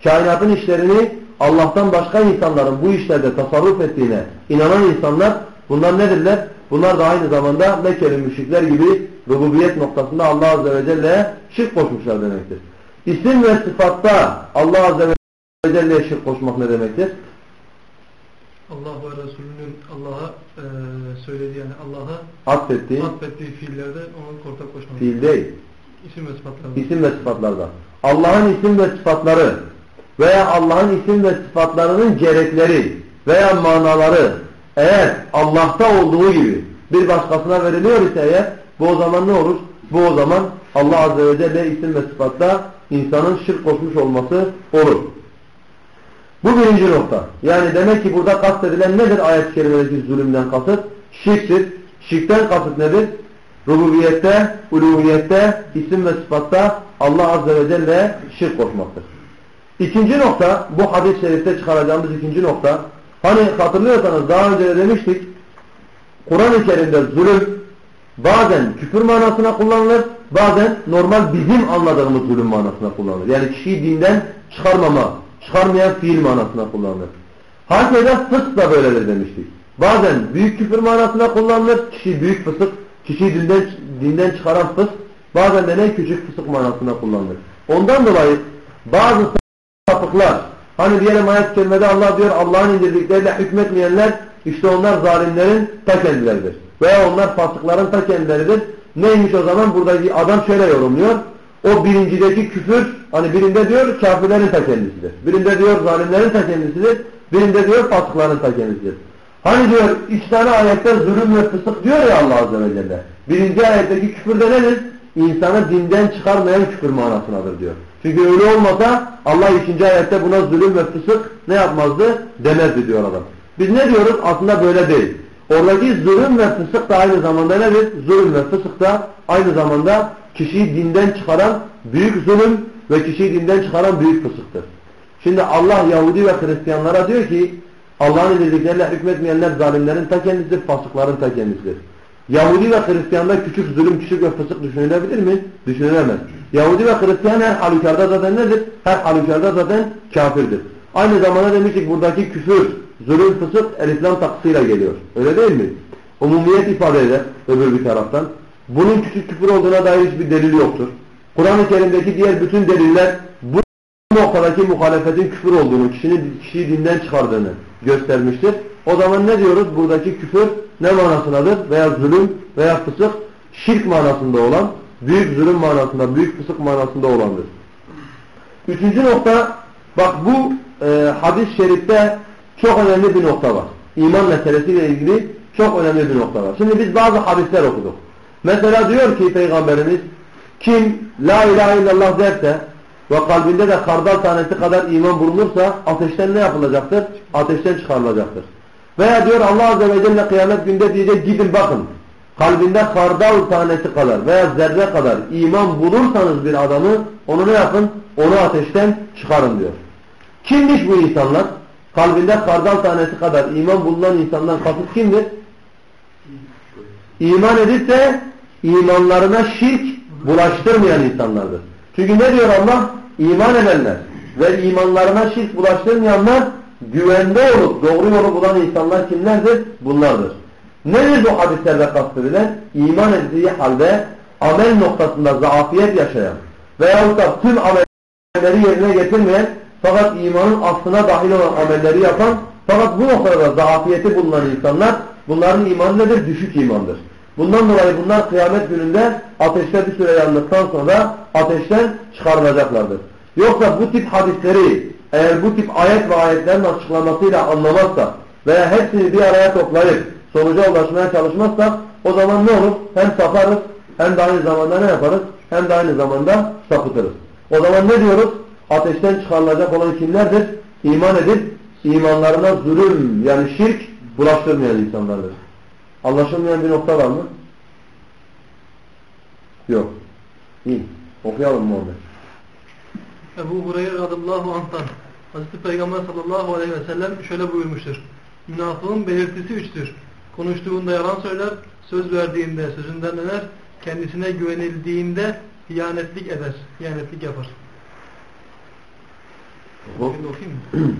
B: Kainatın işlerini Allah'tan başka insanların bu işlerde tasarruf ettiğine inanan insanlar bunlar nedirler? Bunlar da aynı zamanda Mekkeli müşrikler gibi rububiyet noktasında Allah Azze ve Celle'ye şirk koşmuşlar demektir. İsim ve sıfatta Allah Azze ve Celle'ye şirk koşmak ne demektir?
C: Allah ve Resulünün Allah'a e, söylediği yani Allah'a
B: Atfettiği
C: atfettiği fiillerde ona ortak koşmak.
B: fiil değil.
C: İsim ve sıfatlarında.
B: İsim ve sıfatlarda. Allah'ın isim ve sıfatları veya Allah'ın isim ve sıfatlarının gerekleri veya manaları eğer Allah'ta olduğu gibi bir başkasına veriliyor ise eğer bu o zaman ne olur? Bu o zaman Allah Azze ve Celle isim ve sıfatta insanın şirk koşmuş olması olur. Bu birinci nokta. Yani demek ki burada kastedilen nedir ayet-i kerimedeki zulümden kasıt? Şirktir. Şirkten kasıt nedir? Rububiyette, uluhiyette, isim ve sıfatta Allah Azze ve Celle'ye şirk koşmaktır. İkinci nokta, bu hadis-i şerifte çıkaracağımız ikinci nokta. Hani hatırlıyorsanız daha önce de demiştik, Kur'an-ı Kerim'de zulüm bazen küfür manasına kullanılır, bazen normal bizim anladığımız zulüm manasına kullanılır. Yani kişiyi dinden çıkarmama, çıkarmayan fiil manasına kullanılır. Hakeza fısk da böyledir demiştik. Bazen büyük küfür manasına kullanılır, kişi büyük fısık, kişiyi dinden, dinden çıkaran fısk, bazen de ne küçük fısık manasına kullanılır. Ondan dolayı bazı sapıklar, hani diyelim ayet-i kerimede Allah diyor Allah'ın indirdikleriyle hükmetmeyenler, işte onlar zalimlerin ta kendileridir. Veya onlar fasıkların ta kendileridir. Neymiş o zaman? Buradaki adam şöyle yorumluyor. O birincideki küfür hani birinde diyor kafirlerin ta kendisidir. Birinde diyor zalimlerin ta kendisidir. Birinde diyor fasıkların ta kendisidir. Hani diyor üç tane ayette zulüm ve fısık diyor ya Allah Azze ve Celle. Birinci ayetteki küfür de nedir? İnsanı dinden çıkarmayan küfür manasınadır diyor. Çünkü öyle olmasa Allah ikinci ayette buna zulüm ve fısık ne yapmazdı? Demezdi diyor adam. Biz ne diyoruz? Aslında böyle değil. Oradaki zulüm ve fısık da aynı zamanda nedir? Zulüm ve fısık da aynı zamanda kişiyi dinden çıkaran büyük zulüm ve kişiyi dinden çıkaran büyük fısıktır. Şimdi Allah Yahudi ve Hristiyanlara diyor ki Allah'ın indirdikleriyle hükmetmeyenler zalimlerin ta kendisidir, fasıkların ta kendisidir. Yahudi ve Hristiyan'da küçük zulüm, küçük ve fısık düşünülebilir mi? Düşünülemez. Yahudi ve Hristiyan her halükarda zaten nedir? Her halükarda zaten kafirdir. Aynı zamanda demiştik buradaki küfür, zulüm, fısık el-İslam takısıyla geliyor. Öyle değil mi? Umumiyet ifade eder öbür bir taraftan. Bunun küçük küfür olduğuna dair hiçbir delil yoktur. Kur'an-ı Kerim'deki diğer bütün deliller bu noktadaki muhalefetin küfür olduğunu, kişinin kişiyi dinden çıkardığını göstermiştir. O zaman ne diyoruz? Buradaki küfür ne manasındadır? Veya zulüm veya fısık şirk manasında olan, büyük zulüm manasında, büyük fısık manasında olandır. Üçüncü nokta, bak bu e, hadis-i şerifte çok önemli bir nokta var. İman meselesiyle ilgili çok önemli bir nokta var. Şimdi biz bazı hadisler okuduk. Mesela diyor ki Peygamberimiz kim la ilahe illallah derse ve kalbinde de kardal tanesi kadar iman bulunursa ateşten ne yapılacaktır? Ateşten çıkarılacaktır. Veya diyor Allah Azze ve Celle kıyamet günde diyecek gidin bakın. Kalbinde kardal tanesi kadar veya zerre kadar iman bulursanız bir adamı onu ne yapın? Onu ateşten çıkarın diyor. Kimmiş bu insanlar? Kalbinde kardal tanesi kadar iman bulunan insandan kasıt kimdir? İman edip de imanlarına şirk bulaştırmayan insanlardır. Çünkü ne diyor Allah? İman edenler ve imanlarına şirk bulaştırmayanlar güvende olup doğru yolu bulan insanlar kimlerdir? Bunlardır. Nedir bu hadislerde kastedilen? İman ettiği halde amel noktasında zaafiyet yaşayan veyahut da tüm amelleri yerine getirmeyen fakat imanın aslına dahil olan amelleri yapan fakat bu noktada zaafiyeti bulunan insanlar bunların imanı nedir? Düşük imandır. Bundan dolayı bunlar kıyamet gününde ateşte bir süre yandıktan sonra ateşten çıkarılacaklardır. Yoksa bu tip hadisleri eğer bu tip ayet ve ayetlerin açıklamasıyla anlamazsa veya hepsini bir araya toplayıp sonuca ulaşmaya çalışmazsak o zaman ne olur? Hem saparız hem de aynı zamanda ne yaparız? Hem de aynı zamanda sapıtırız. O zaman ne diyoruz? Ateşten çıkarılacak olan kimlerdir? İman edip imanlarına zulüm yani şirk bulaştırmayan insanlardır. Anlaşılmayan bir nokta var mı? Yok. İyi. Okuyalım Muhammed.
C: Ebu Hureyre radıyallahu anh'tan Hazreti Peygamber sallallahu aleyhi ve sellem şöyle buyurmuştur. Münafığın belirtisi üçtür. Konuştuğunda yalan söyler, söz verdiğinde sözünden döner, kendisine güvenildiğinde hiyanetlik eder, hiyanetlik yapar. Şimdi okuyayım mı?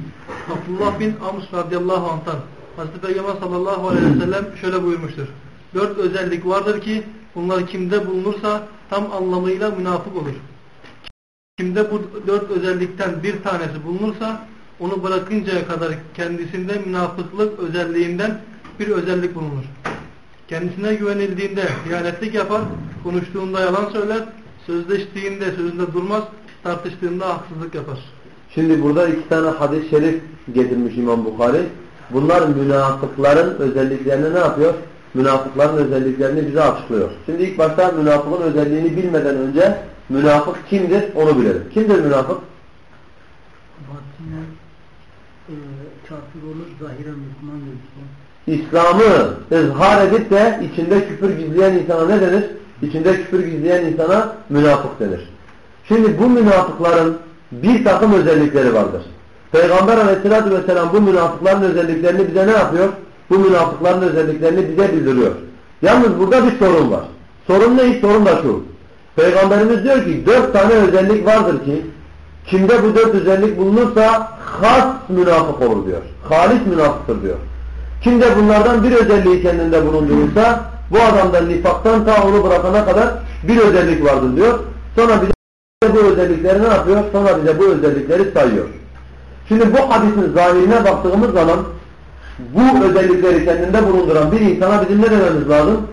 C: Abdullah bin Amr radıyallahu anh'tan Hazreti Peygamber sallallahu aleyhi ve sellem şöyle buyurmuştur. Dört özellik vardır ki bunlar kimde bulunursa tam anlamıyla münafık olur. Kimde bu dört özellikten bir tanesi bulunursa onu bırakıncaya kadar kendisinde münafıklık özelliğinden bir özellik bulunur. Kendisine güvenildiğinde hiyanetlik yapar, konuştuğunda yalan söyler, sözleştiğinde sözünde durmaz, tartıştığında haksızlık yapar.
B: Şimdi burada iki tane hadis-i şerif getirmiş İmam Bukhari. Bunlar münafıkların özelliklerini ne yapıyor? Münafıkların özelliklerini bize açıklıyor. Şimdi ilk başta münafıkın özelliğini bilmeden önce münafık kimdir onu bilelim. Kimdir münafık?
E: Batinen e, kafir olur, zahiren Müslüman gözüküyor.
B: İslam'ı ızhar edip de içinde küfür gizleyen insana ne denir? İçinde küfür gizleyen insana münafık denir. Şimdi bu münafıkların bir takım özellikleri vardır. Peygamber aleyhissalatü vesselam bu münafıkların özelliklerini bize ne yapıyor? Bu münafıkların özelliklerini bize bildiriyor. Yalnız burada bir sorun var. Sorun ne? Sorun da şu. Peygamberimiz diyor ki dört tane özellik vardır ki kimde bu dört özellik bulunursa has münafık olur diyor. Halis münafıktır diyor. Kimde bunlardan bir özelliği kendinde bulundurursa bu adamda nifaktan ta onu bırakana kadar bir özellik vardır diyor. Sonra bize bu özellikleri ne yapıyor? Sonra bize bu özellikleri sayıyor. Şimdi bu hadisin zahirine baktığımız zaman bu özellikleri kendinde bulunduran bir insana bizim ne dememiz lazım?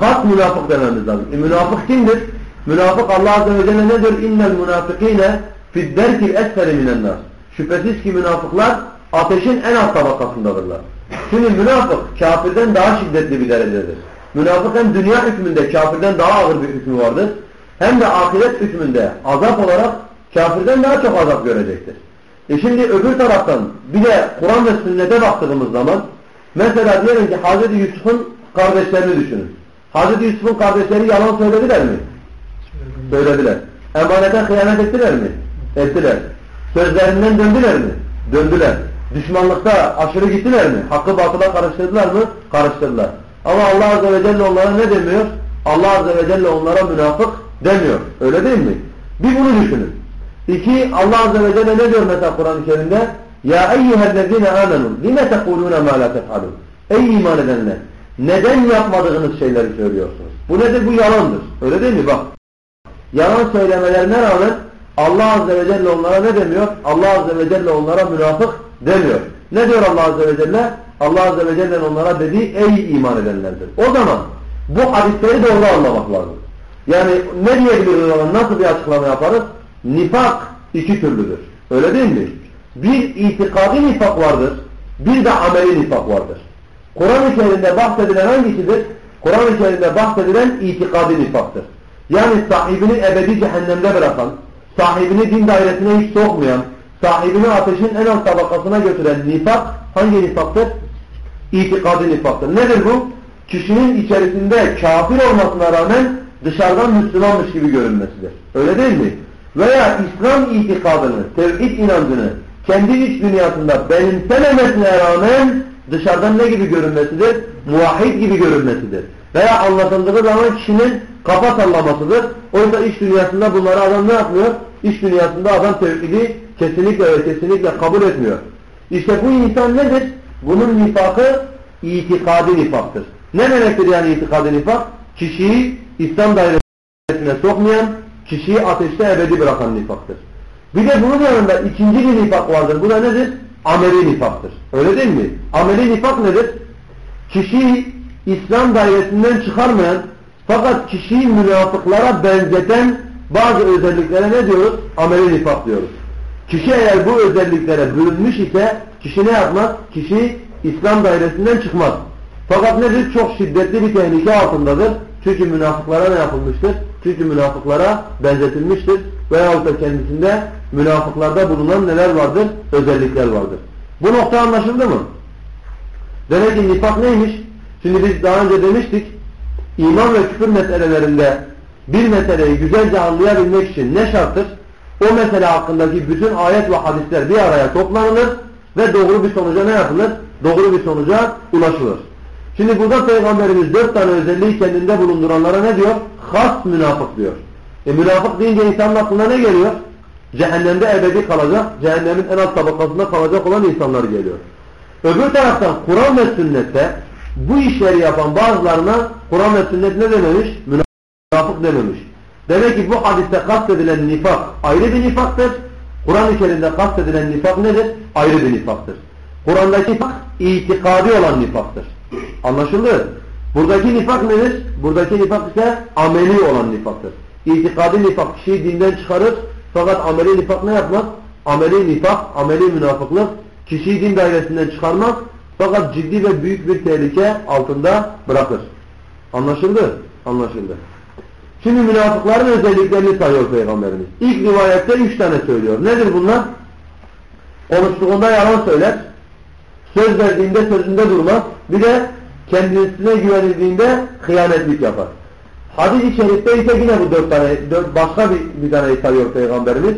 B: Has münafık dememiz lazım. E, münafık kimdir? Münafık Allah Azze ve Celle ne diyor? İnnel münafıkîne fidderkil esferi minennar. Şüphesiz ki münafıklar ateşin en alt tabakasındadırlar. Şimdi münafık kafirden daha şiddetli bir derecedir. Münafık hem dünya hükmünde kafirden daha ağır bir hükmü vardır. Hem de ahiret hükmünde azap olarak kafirden daha çok azap görecektir. E şimdi öbür taraftan bir de Kur'an ve sünnete baktığımız zaman mesela diyelim ki Hz. Yusuf'un kardeşlerini düşünün. Hz. Yusuf'un kardeşleri yalan söylediler mi? Söylediler. Emanete hıyanet ettiler mi? Ettiler. Sözlerinden döndüler mi? Döndüler. Düşmanlıkta aşırı gittiler mi? Hakkı batıla karıştırdılar mı? Karıştırdılar. Ama Allah Azze ve Celle onlara ne demiyor? Allah Azze ve Celle onlara münafık demiyor. Öyle değil mi? Bir bunu düşünün. İki, Allah Azze ve Celle ne diyor mesela Kur'an-ı Kerim'de? Ya eyyühellezine amenun lime tekulune ma la tef'alun. Ey iman edenler! Neden yapmadığınız şeyleri söylüyorsunuz? Bu nedir? Bu yalandır. Öyle değil mi? Bak. Yalan söylemelerine rağmen Allah Azze ve Celle onlara ne demiyor? Allah Azze ve Celle onlara münafık demiyor. Ne diyor Allah Azze ve Celle? Allah Azze ve Celle onlara dediği ey iman edenlerdir. O zaman bu hadisleri doğru anlamak lazım. Yani ne diyebiliriz o zaman? Nasıl bir açıklama yaparız? Nifak iki türlüdür. Öyle değil mi? Bir itikadi nifak vardır. Bir de ameli nifak vardır. Kur'an-ı Kerim'de bahsedilen hangisidir? Kur'an-ı Kerim'de bahsedilen itikadi nifaktır. Yani sahibini ebedi cehennemde bırakan, sahibini din dairesine hiç sokmayan, sahibini ateşin en alt tabakasına götüren nifak hangi nifaktır? İtikadi nifaktır. Nedir bu? Kişinin içerisinde kafir olmasına rağmen dışarıdan Müslümanmış gibi görünmesidir. Öyle değil mi? Veya İslam itikadını, tevhid inancını kendi iç dünyasında benimsememesine rağmen dışarıdan ne gibi görünmesidir? Muvahhid gibi görünmesidir. Veya anlatıldığı zaman kişinin kafa sallamasıdır. Oysa iç dünyasında bunları adam ne yapmıyor? İç dünyasında adam tevhidi kesinlikle ve kesinlikle kabul etmiyor. İşte bu insan nedir? Bunun nifakı itikadi nifaktır. Ne demektir yani itikadi nifak? Kişiyi İslam dairesine sokmayan, kişiyi ateşte ebedi bırakan nifaktır. Bir de bunun yanında ikinci bir nifak vardır. Bu da nedir? Ameli nifaktır. Öyle değil mi? Ameli nifak nedir? Kişiyi İslam dairesinden çıkarmayan fakat kişiyi münafıklara benzeten bazı özelliklere ne diyoruz? Ameli nifak diyoruz. Kişi eğer bu özelliklere bürünmüş ise kişi ne yapmaz? Kişi İslam dairesinden çıkmaz. Fakat nedir? Çok şiddetli bir tehlike altındadır. Çünkü münafıklara ne yapılmıştır? Çünkü münafıklara benzetilmiştir. Veyahut da kendisinde münafıklarda bulunan neler vardır? Özellikler vardır. Bu nokta anlaşıldı mı? Demek ki nifak neymiş? Şimdi biz daha önce demiştik, iman ve küfür meselelerinde bir meseleyi güzelce anlayabilmek için ne şarttır? O mesele hakkındaki bütün ayet ve hadisler bir araya toplanılır ve doğru bir sonuca ne yapılır? Doğru bir sonuca ulaşılır. Şimdi burada Peygamberimiz dört tane özelliği kendinde bulunduranlara ne diyor? Has münafık diyor. E münafık deyince insanın aklına ne geliyor? Cehennemde ebedi kalacak, cehennemin en alt tabakasında kalacak olan insanlar geliyor. Öbür taraftan Kur'an ve sünnette bu işleri yapan bazılarına Kur'an ve sünnet ne dememiş? Münafık dememiş. Demek ki bu hadiste kastedilen nifak ayrı bir nifaktır. Kur'an-ı Kerim'de kastedilen nifak nedir? Ayrı bir nifaktır. Kur'an'daki nifak itikadi olan nifaktır. Anlaşıldı? Buradaki nifak nedir? Buradaki nifak ise ameli olan nifaktır. İtikadi nifak kişiyi dinden çıkarır fakat ameli nifak ne yapmaz? Ameli nifak, ameli münafıklık kişiyi din dairesinden çıkarmaz fakat ciddi ve büyük bir tehlike altında bırakır. Anlaşıldı? Anlaşıldı. Şimdi münafıkların özelliklerini sayıyor Peygamberimiz. İlk rivayette üç tane söylüyor. Nedir bunlar? Konuştuğunda yalan söyler. Söz verdiğinde sözünde durmaz. Bir de kendisine güvenildiğinde hıyanetlik yapar. Hadis-i şerifte ise yine bu dört tane, dört, başka bir, bir tane sayıyor Peygamberimiz.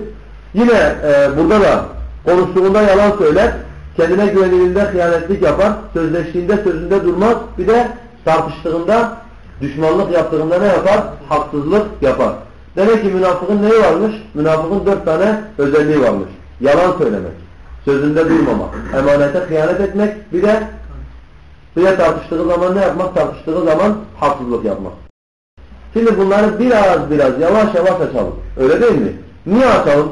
B: Yine e, burada da konuştuğunda yalan söyler. Kendine güvenildiğinde hıyanetlik yapar. Sözleştiğinde sözünde durmaz. Bir de tartıştığında düşmanlık yaptığında ne yapar? Haksızlık yapar. Demek ki münafıkın neyi varmış? Münafıkın dört tane özelliği varmış. Yalan söylemek, sözünde durmamak, emanete hıyanet etmek, bir de de tartıştığı zaman ne yapmak? Tartıştığı zaman haksızlık yapmak. Şimdi bunları biraz biraz yavaş yavaş açalım. Öyle değil mi? Niye açalım?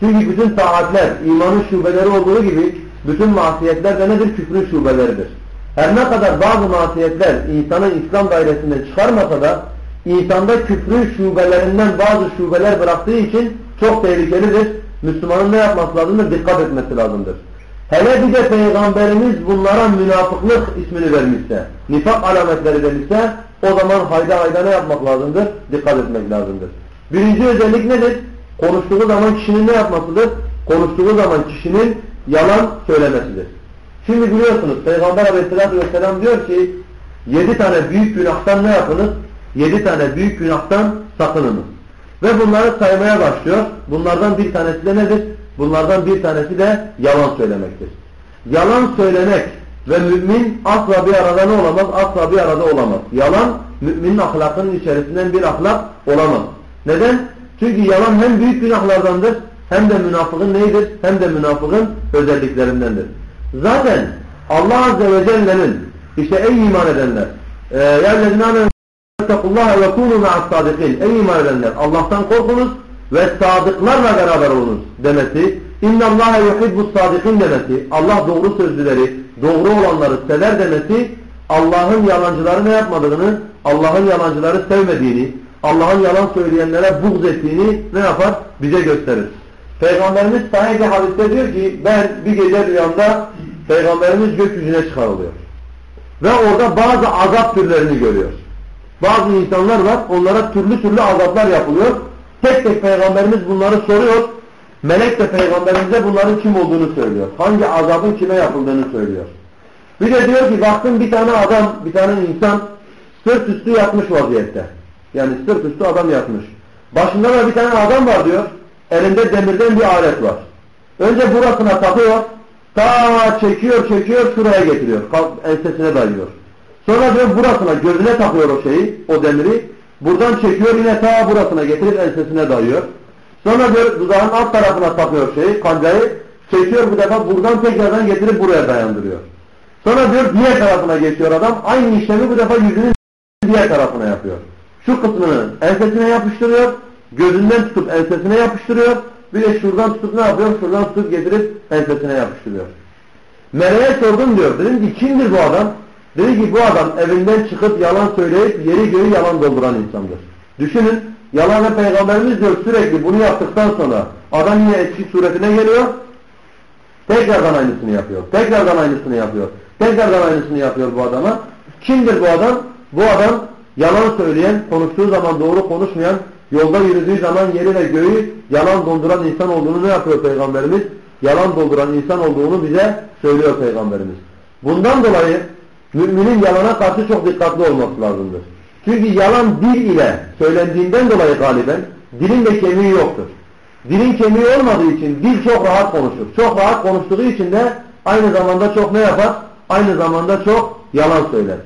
B: Çünkü bütün taatler, imanın şubeleri olduğu gibi bütün masiyetler de nedir? Küfrün şubeleridir. Her ne kadar bazı masiyetler insanı İslam dairesinden çıkarmasa da insanda küfrün şubelerinden bazı şubeler bıraktığı için çok tehlikelidir. Müslümanın ne yapması lazımdır? Dikkat etmesi lazımdır. Hele bir de Peygamberimiz bunlara münafıklık ismini vermişse, nifak alametleri demişse o zaman hayda hayda ne yapmak lazımdır? Dikkat etmek lazımdır. Birinci özellik nedir? Konuştuğu zaman kişinin ne yapmasıdır? Konuştuğu zaman kişinin yalan söylemesidir. Şimdi biliyorsunuz Peygamber aleyhissalatü vesselam diyor ki yedi tane büyük günahtan ne yapınız? Yedi tane büyük günahtan sakınınız. Ve bunları saymaya başlıyor. Bunlardan bir tanesi de nedir? Bunlardan bir tanesi de yalan söylemektir. Yalan söylemek ve mümin asla bir arada ne olamaz? Asla bir arada olamaz. Yalan müminin ahlakının içerisinden bir ahlak olamaz. Neden? Çünkü yalan hem büyük günahlardandır hem de münafığın neydir? Hem de münafığın özelliklerindendir. Zaten Allah Azze ve Celle'nin işte ey iman edenler يَا اتَّقُوا اللّٰهَ وَكُونُوا مَعَ الصَّادِقِينَ Ey iman edenler Allah'tan korkunuz ve sadıklarla beraber olunuz demesi اِنَّ اللّٰهَ يُحِبُّ الصَّادِقِينَ demesi Allah doğru sözlüleri, doğru olanları sever demesi Allah'ın yalancıları ne yapmadığını, Allah'ın yalancıları sevmediğini, Allah'ın yalan söyleyenlere buğz ettiğini ne yapar? Bize gösterir. Peygamberimiz sahih bir hadiste diyor ki ben bir gece rüyamda Peygamberimiz gökyüzüne çıkarılıyor. Ve orada bazı azap türlerini görüyor. Bazı insanlar var onlara türlü türlü azaplar yapılıyor. Tek tek Peygamberimiz bunları soruyor. Melek de Peygamberimize bunların kim olduğunu söylüyor. Hangi azabın kime yapıldığını söylüyor. Bir de diyor ki baktım bir tane adam, bir tane insan sırt üstü yatmış vaziyette. Yani sırt üstü adam yatmış. Başında da bir tane adam var diyor. Elinde demirden bir alet var. Önce burasına takıyor. Ta çekiyor çekiyor şuraya getiriyor. Ensesine dayıyor. Sonra diyor burasına gözüne takıyor o şeyi, o demiri. Buradan çekiyor yine ta burasına getirip ensesine dayıyor. Sonra diyor dudağın alt tarafına takıyor şeyi, kancayı. Çekiyor bu defa buradan tekrardan getirip buraya dayandırıyor. Sonra diyor diğer tarafına geçiyor adam. Aynı işlemi bu defa yüzünün diğer tarafına yapıyor. Şu kısmını ensesine yapıştırıyor. Gözünden tutup ensesine yapıştırıyor. Bir de şuradan tutup ne yapıyor? Şuradan tutup getirip ensesine yapıştırıyor. Meleğe sordum diyor. Dedim ki kimdir bu adam? Dedi ki bu adam evinden çıkıp yalan söyleyip yeri göğü yalan dolduran insandır. Düşünün yalan ve peygamberimiz diyor sürekli bunu yaptıktan sonra adam yine eski suretine geliyor. Tekrardan aynısını yapıyor. Tekrardan aynısını yapıyor. Tekrardan aynısını yapıyor bu adama. Kimdir bu adam? Bu adam yalan söyleyen, konuştuğu zaman doğru konuşmayan, yolda yürüdüğü zaman yeri ve göğü yalan dolduran insan olduğunu ne yapıyor Peygamberimiz? Yalan dolduran insan olduğunu bize söylüyor Peygamberimiz. Bundan dolayı müminin yalana karşı çok dikkatli olması lazımdır. Çünkü yalan dil ile söylendiğinden dolayı galiben dilin de kemiği yoktur. Dilin kemiği olmadığı için dil çok rahat konuşur. Çok rahat konuştuğu için de aynı zamanda çok ne yapar? Aynı zamanda çok yalan söyler.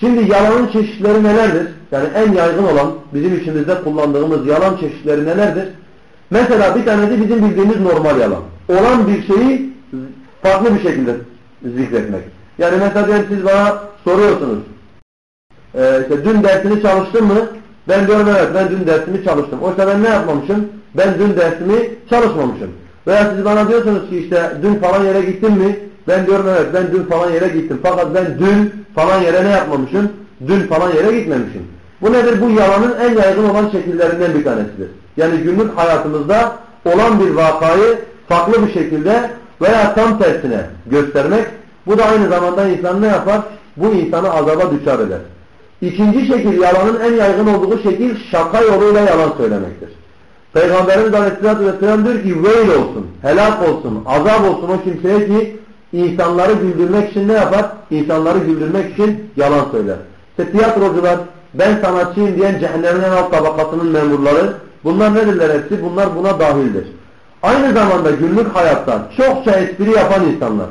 B: Şimdi yalanın çeşitleri nelerdir? Yani en yaygın olan bizim işimizde kullandığımız yalan çeşitleri nelerdir? Mesela bir tanesi bizim bildiğimiz normal yalan. Olan bir şeyi farklı bir şekilde zikretmek. Yani mesela siz bana soruyorsunuz. Ee, işte dün dersini çalıştın mı? Ben diyorum evet ben dün dersimi çalıştım. Oysa ben ne yapmamışım? Ben dün dersimi çalışmamışım. Veya siz bana diyorsunuz ki işte dün falan yere gittin mi? Ben diyorum evet ben dün falan yere gittim. Fakat ben dün falan yere ne yapmamışım? Dün falan yere gitmemişim. Bu nedir? Bu yalanın en yaygın olan şekillerinden bir tanesidir. Yani günlük hayatımızda olan bir vakayı farklı bir şekilde veya tam tersine göstermek. Bu da aynı zamanda insan ne yapar? Bu insanı azaba düşer eder. İkinci şekil yalanın en yaygın olduğu şekil şaka yoluyla yalan söylemektir. Peygamberimiz Aleyhisselatü Vesselam diyor ki veil olsun, helak olsun, azap olsun o kimseye ki insanları güldürmek için ne yapar? İnsanları güldürmek için yalan söyler. İşte tiyatrocular, ben sanatçıyım diyen cehennemin en alt tabakasının memurları, bunlar nedirler hepsi? Bunlar buna dahildir. Aynı zamanda günlük hayatta çokça espri yapan insanlar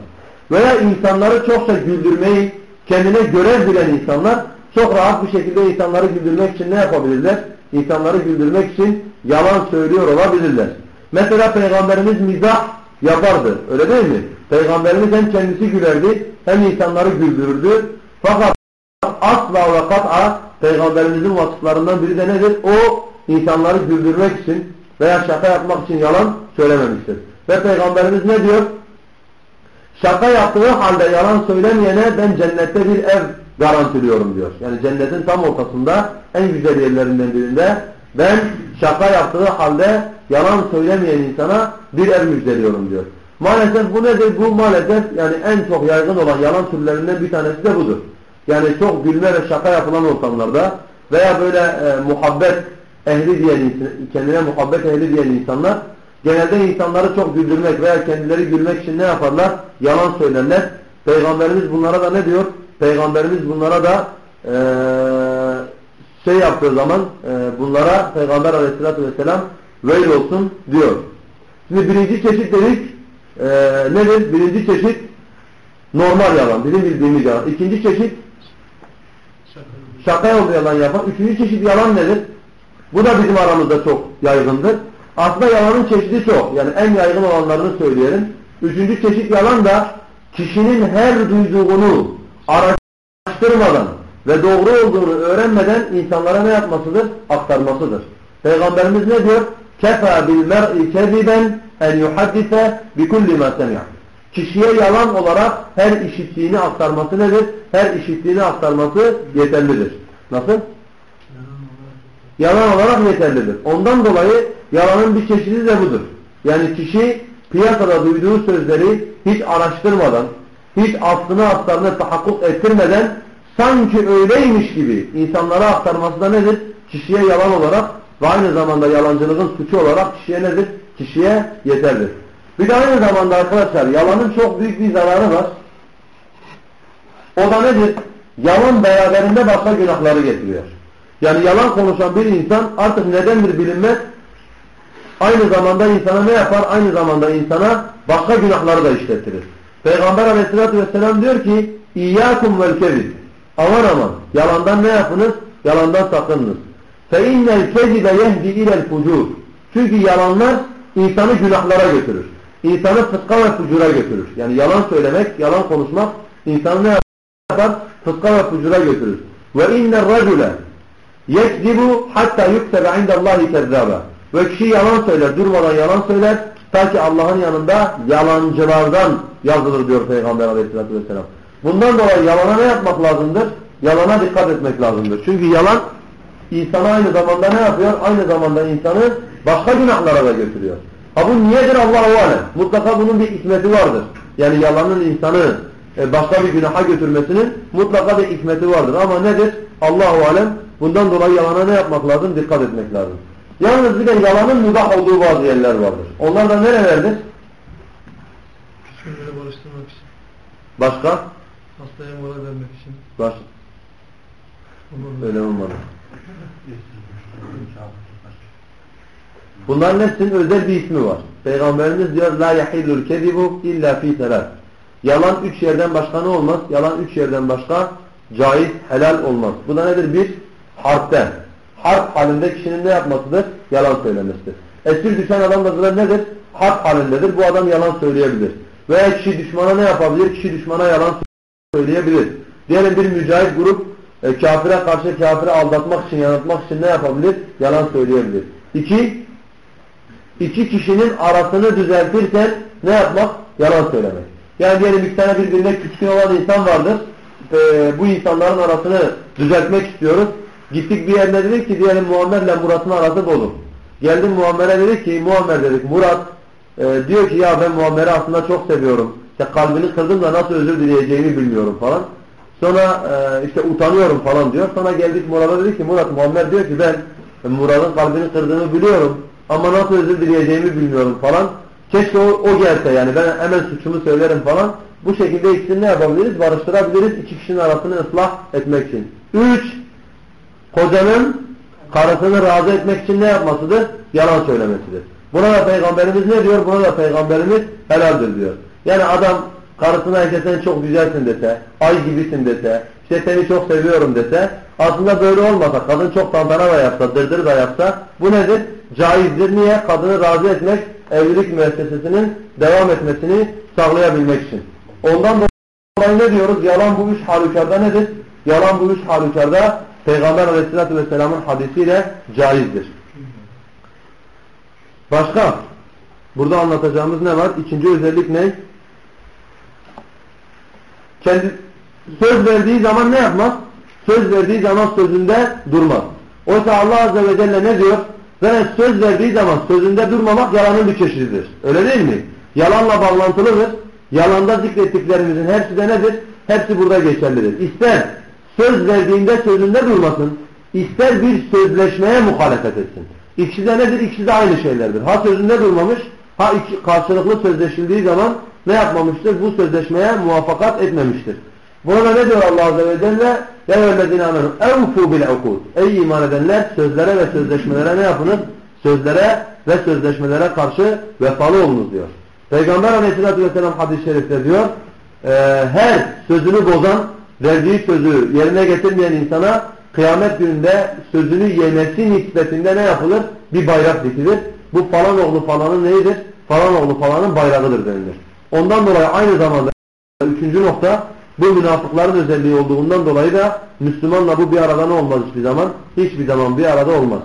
B: veya insanları çokça güldürmeyi kendine görev bilen insanlar çok rahat bir şekilde insanları güldürmek için ne yapabilirler? İnsanları güldürmek için yalan söylüyor olabilirler. Mesela Peygamberimiz mizah yapardı. Öyle değil mi? Peygamberimiz hem kendisi gülerdi hem insanları güldürürdü. Fakat asla ve kat'a Peygamberimizin vasıflarından biri de nedir? O insanları güldürmek için veya şaka yapmak için yalan söylememiştir. Ve Peygamberimiz ne diyor? Şaka yaptığı halde yalan söylemeyene ben cennette bir ev garantiliyorum diyor. Yani cennetin tam ortasında en güzel yerlerinden birinde ben şaka yaptığı halde yalan söylemeyen insana bir er müjdeliyorum diyor. Maalesef bu nedir? Bu maalesef yani en çok yaygın olan yalan türlerinden bir tanesi de budur. Yani çok gülme ve şaka yapılan ortamlarda veya böyle e, muhabbet ehli diyen kendine muhabbet ehli diyen insanlar genelde insanları çok güldürmek veya kendileri gülmek için ne yaparlar? Yalan söylerler. Peygamberimiz bunlara da ne diyor? Peygamberimiz bunlara da e, şey yaptığı zaman e, bunlara Peygamber aleyhissalatü vesselam veil olsun diyor. Şimdi birinci çeşit dedik e, nedir? Birinci çeşit normal yalan. Bizim bildiğimiz yalan. İkinci çeşit şaka yolda yalan yapan. Üçüncü çeşit yalan nedir? Bu da bizim aramızda çok yaygındır. Aslında yalanın çeşidi çok. Yani en yaygın olanlarını söyleyelim. Üçüncü çeşit yalan da kişinin her duyduğunu araştırmadan ve doğru olduğunu öğrenmeden insanlara ne yapmasıdır? Aktarmasıdır. Peygamberimiz ne diyor? Kefa bil mer'i keziben en yuhaddise bi kulli ma semi'a. Kişiye yalan olarak her işittiğini aktarması nedir? Her işittiğini aktarması yeterlidir. Nasıl? Yalan olarak yeterlidir. Ondan dolayı yalanın bir çeşidi de budur. Yani kişi piyasada duyduğu sözleri hiç araştırmadan, hiç aslını aslarını tahakkuk ettirmeden sanki öyleymiş gibi insanlara aktarması da nedir? Kişiye yalan olarak ve aynı zamanda yalancılığın suçu olarak kişiye nedir? Kişiye yeterlidir. Bir de aynı zamanda arkadaşlar yalanın çok büyük bir zararı var. O da nedir? Yalan beraberinde başka günahları getiriyor. Yani yalan konuşan bir insan artık nedendir bilinmez. Aynı zamanda insana ne yapar? Aynı zamanda insana başka günahları da işlettirir. Peygamber aleyhissalatü vesselam diyor ki İyyâkum vel kezib. Aman aman yalandan ne yapınız? Yalandan sakınınız. فَاِنَّ الْكَذِبَ يَهْدِ اِلَى الْفُجُورِ Çünkü yalanlar insanı günahlara götürür. İnsanı fıska ve fucura götürür. Yani yalan söylemek, yalan konuşmak insanı ne yapar? Fıska ve fucura götürür. وَاِنَّ الرَّجُلَ يَكْذِبُ حَتَّى يُكْتَبَ عِنْدَ اللّٰهِ كَذَّابًا Ve kişi yalan söyler, durmadan yalan söyler. Ta ki Allah'ın yanında yalancılardan yazılır diyor Peygamber aleyhissalatü vesselam. Bundan dolayı yalana ne yapmak lazımdır? Yalana dikkat etmek lazımdır. Çünkü yalan insana aynı zamanda ne yapıyor? Aynı zamanda insanı başka günahlara da götürüyor. Ha bu niyedir Allahu alem? Mutlaka bunun bir hikmeti vardır. Yani yalanın insanı e, başka bir günaha götürmesinin mutlaka bir hikmeti vardır. Ama nedir? Allahu alem. Bundan dolayı yalana ne yapmak lazım? Dikkat etmek lazım. Yalnız bir de yalanın mübah olduğu bazı yerler vardır. Onlar da nerelerdir?
C: Küçükleri barıştırmak için.
B: Başka?
C: Hastaya moral vermek için. Ondan
B: Öyle olmadı. Bunların hepsinin özel bir ismi var. Peygamberimiz diyor la yahillul kezibu illa fi selat. Yalan üç yerden başka ne olmaz? Yalan üç yerden başka caiz, helal olmaz. Bu da nedir? Bir, harpten. Harp halinde kişinin ne yapmasıdır? Yalan söylemesidir. Esir düşen adam da nedir? Harp halindedir. Bu adam yalan söyleyebilir. Veya kişi düşmana ne yapabilir? Kişi düşmana yalan söyleyebilir. Diyelim bir mücahit grup e, kafire karşı kafire aldatmak için, yanıltmak için ne yapabilir? Yalan söyleyebilir. İki, iki kişinin arasını düzeltirken ne yapmak? Yalan söylemek. Yani diyelim bir tane birbirine küskün olan insan vardır. E, bu insanların arasını düzeltmek istiyoruz. Gittik bir yerine dedik ki diyelim Muammer'le Murat'ın arası dolu. Geldim Muammer'e dedik ki Muammer dedik Murat e, diyor ki ya ben Muammer'i aslında çok seviyorum. İşte kalbini kırdım da nasıl özür dileyeceğimi bilmiyorum falan. Sonra e, işte utanıyorum falan diyor. Sonra geldik Murat'a dedik ki Murat Muammer diyor ki ben Murat'ın kalbini kırdığımı biliyorum. Ama nasıl özür dileyeceğimi bilmiyorum falan. Keşke o, o gelse yani ben hemen suçumu söylerim falan. Bu şekilde ikisini ne yapabiliriz? Barıştırabiliriz iki kişinin arasını ıslah etmek için. Üç, kocanın karısını razı etmek için ne yapmasıdır? Yalan söylemesidir. Buna da Peygamberimiz ne diyor? Buna da Peygamberimiz helaldir diyor. Yani adam karısına işte sen çok güzelsin dese, ay gibisin dese, işte seni çok seviyorum dese, aslında böyle olmasa, kadın çok tantana da yapsa, dırdır da yapsa, bu nedir? Caizdir. Niye? Kadını razı etmek, evlilik müessesesinin devam etmesini sağlayabilmek için. Ondan dolayı ne diyoruz? Yalan bu üç halükarda nedir? Yalan bu üç halükarda Peygamber aleyhissalatü vesselamın hadisiyle caizdir. Başka? Burada anlatacağımız ne var? İkinci özellik ne? Kendi, Söz verdiği zaman ne yapmaz? Söz verdiği zaman sözünde durmaz. Oysa Allah Azze ve Celle ne diyor? Ve söz verdiği zaman sözünde durmamak yalanın bir çeşididir. Öyle değil mi? Yalanla bağlantılıdır. Yalanda zikrettiklerimizin hepsi de nedir? Hepsi burada geçerlidir. İster söz verdiğinde sözünde durmasın, ister bir sözleşmeye muhalefet etsin. İkisi de nedir? İkisi de aynı şeylerdir. Ha sözünde durmamış, ha iki, karşılıklı sözleşildiği zaman ne yapmamıştır? Bu sözleşmeye muvaffakat etmemiştir. Burada ne diyor Allah Azze ve Celle? Ya eyyühellezine amenu evfu bil. Ey iman edenler sözlere ve sözleşmelere ne yapınız? Sözlere ve sözleşmelere karşı vefalı olunuz diyor. Peygamber aleyhissalatü vesselam hadis-i şerifte diyor e, her sözünü bozan verdiği sözü yerine getirmeyen insana kıyamet gününde sözünü yemesi nispetinde ne yapılır? Bir bayrak dikilir. Bu falan oğlu falanın neyidir? Falan oğlu falanın bayrağıdır denilir. Ondan dolayı aynı zamanda üçüncü nokta bu münafıkların özelliği olduğundan dolayı da Müslümanla bu bir arada ne olmaz hiçbir zaman? Hiçbir zaman bir arada olmaz.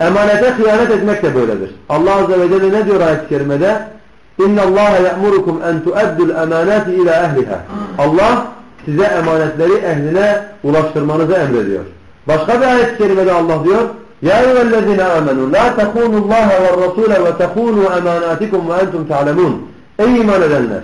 B: Emanete hıyanet etmek de böyledir. Allah Azze ve Celle ne diyor ayet-i kerimede? İnna Allah ya'murukum en tu'addul emanati ila ehliha. Allah size emanetleri ehline ulaştırmanızı emrediyor. Başka bir ayet-i kerimede Allah diyor: eyyühellezine amenu la takunullaha ve rasule ve takunu emanatikum ve entum ta'lemun. Ey iman edenler!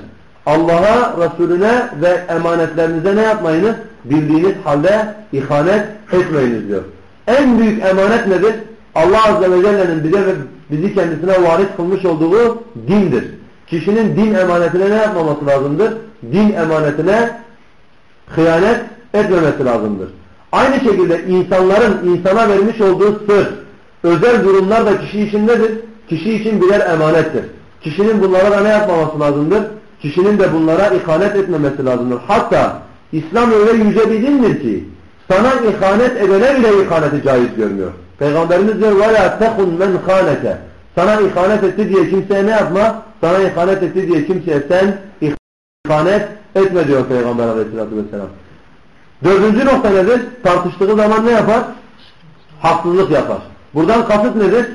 B: Allah'a, Resulüne ve emanetlerinize ne yapmayınız? Bildiğiniz halde ihanet etmeyiniz diyor. En büyük emanet nedir? Allah Azze ve Celle'nin bize ve bizi kendisine varis kılmış olduğu dindir. Kişinin din emanetine ne yapmaması lazımdır? Din emanetine hıyanet etmemesi lazımdır. Aynı şekilde insanların insana vermiş olduğu söz, özel durumlar da kişi için nedir? Kişi için birer emanettir. Kişinin bunlara da ne yapmaması lazımdır? Kişinin de bunlara ihanet etmemesi lazımdır. Hatta İslam öyle yüce bir dindir ki sana ihanet edene bile ihaneti caiz görmüyor. Peygamberimiz diyor وَلَا تَخُنْ مَنْ خَانَكَ Sana ihanet etti diye kimseye ne yapma? Sana ihanet etti diye kimseye sen ihanet etme diyor Peygamber aleyhissalatü vesselam. Dördüncü nokta nedir? Tartıştığı zaman ne yapar? Haksızlık yapar. Buradan kasıt nedir?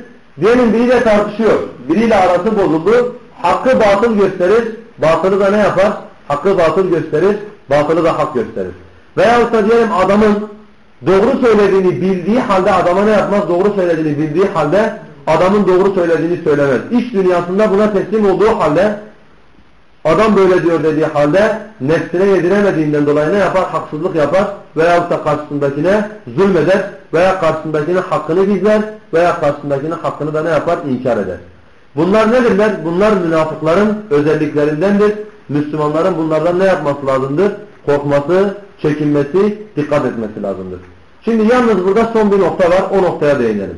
B: Diyelim biriyle tartışıyor. Biriyle arası bozuldu. Hakkı batıl gösterir. Batılı da ne yapar? Hakkı batıl gösterir. Batılı da hak gösterir. Veyahut da diyelim adamın doğru söylediğini bildiği halde adama ne yapmaz? Doğru söylediğini bildiği halde adamın doğru söylediğini söylemez. İş dünyasında buna teslim olduğu halde adam böyle diyor dediği halde nefsine yediremediğinden dolayı ne yapar? Haksızlık yapar veyahut da karşısındakine zulmeder veya karşısındakine hakkını gizler veya karşısındakine hakkını da ne yapar? İnkar eder. Bunlar nedirler? Bunlar münafıkların özelliklerindendir. Müslümanların bunlardan ne yapması lazımdır? Korkması, çekinmesi, dikkat etmesi lazımdır. Şimdi yalnız burada son bir nokta var. O noktaya değinelim.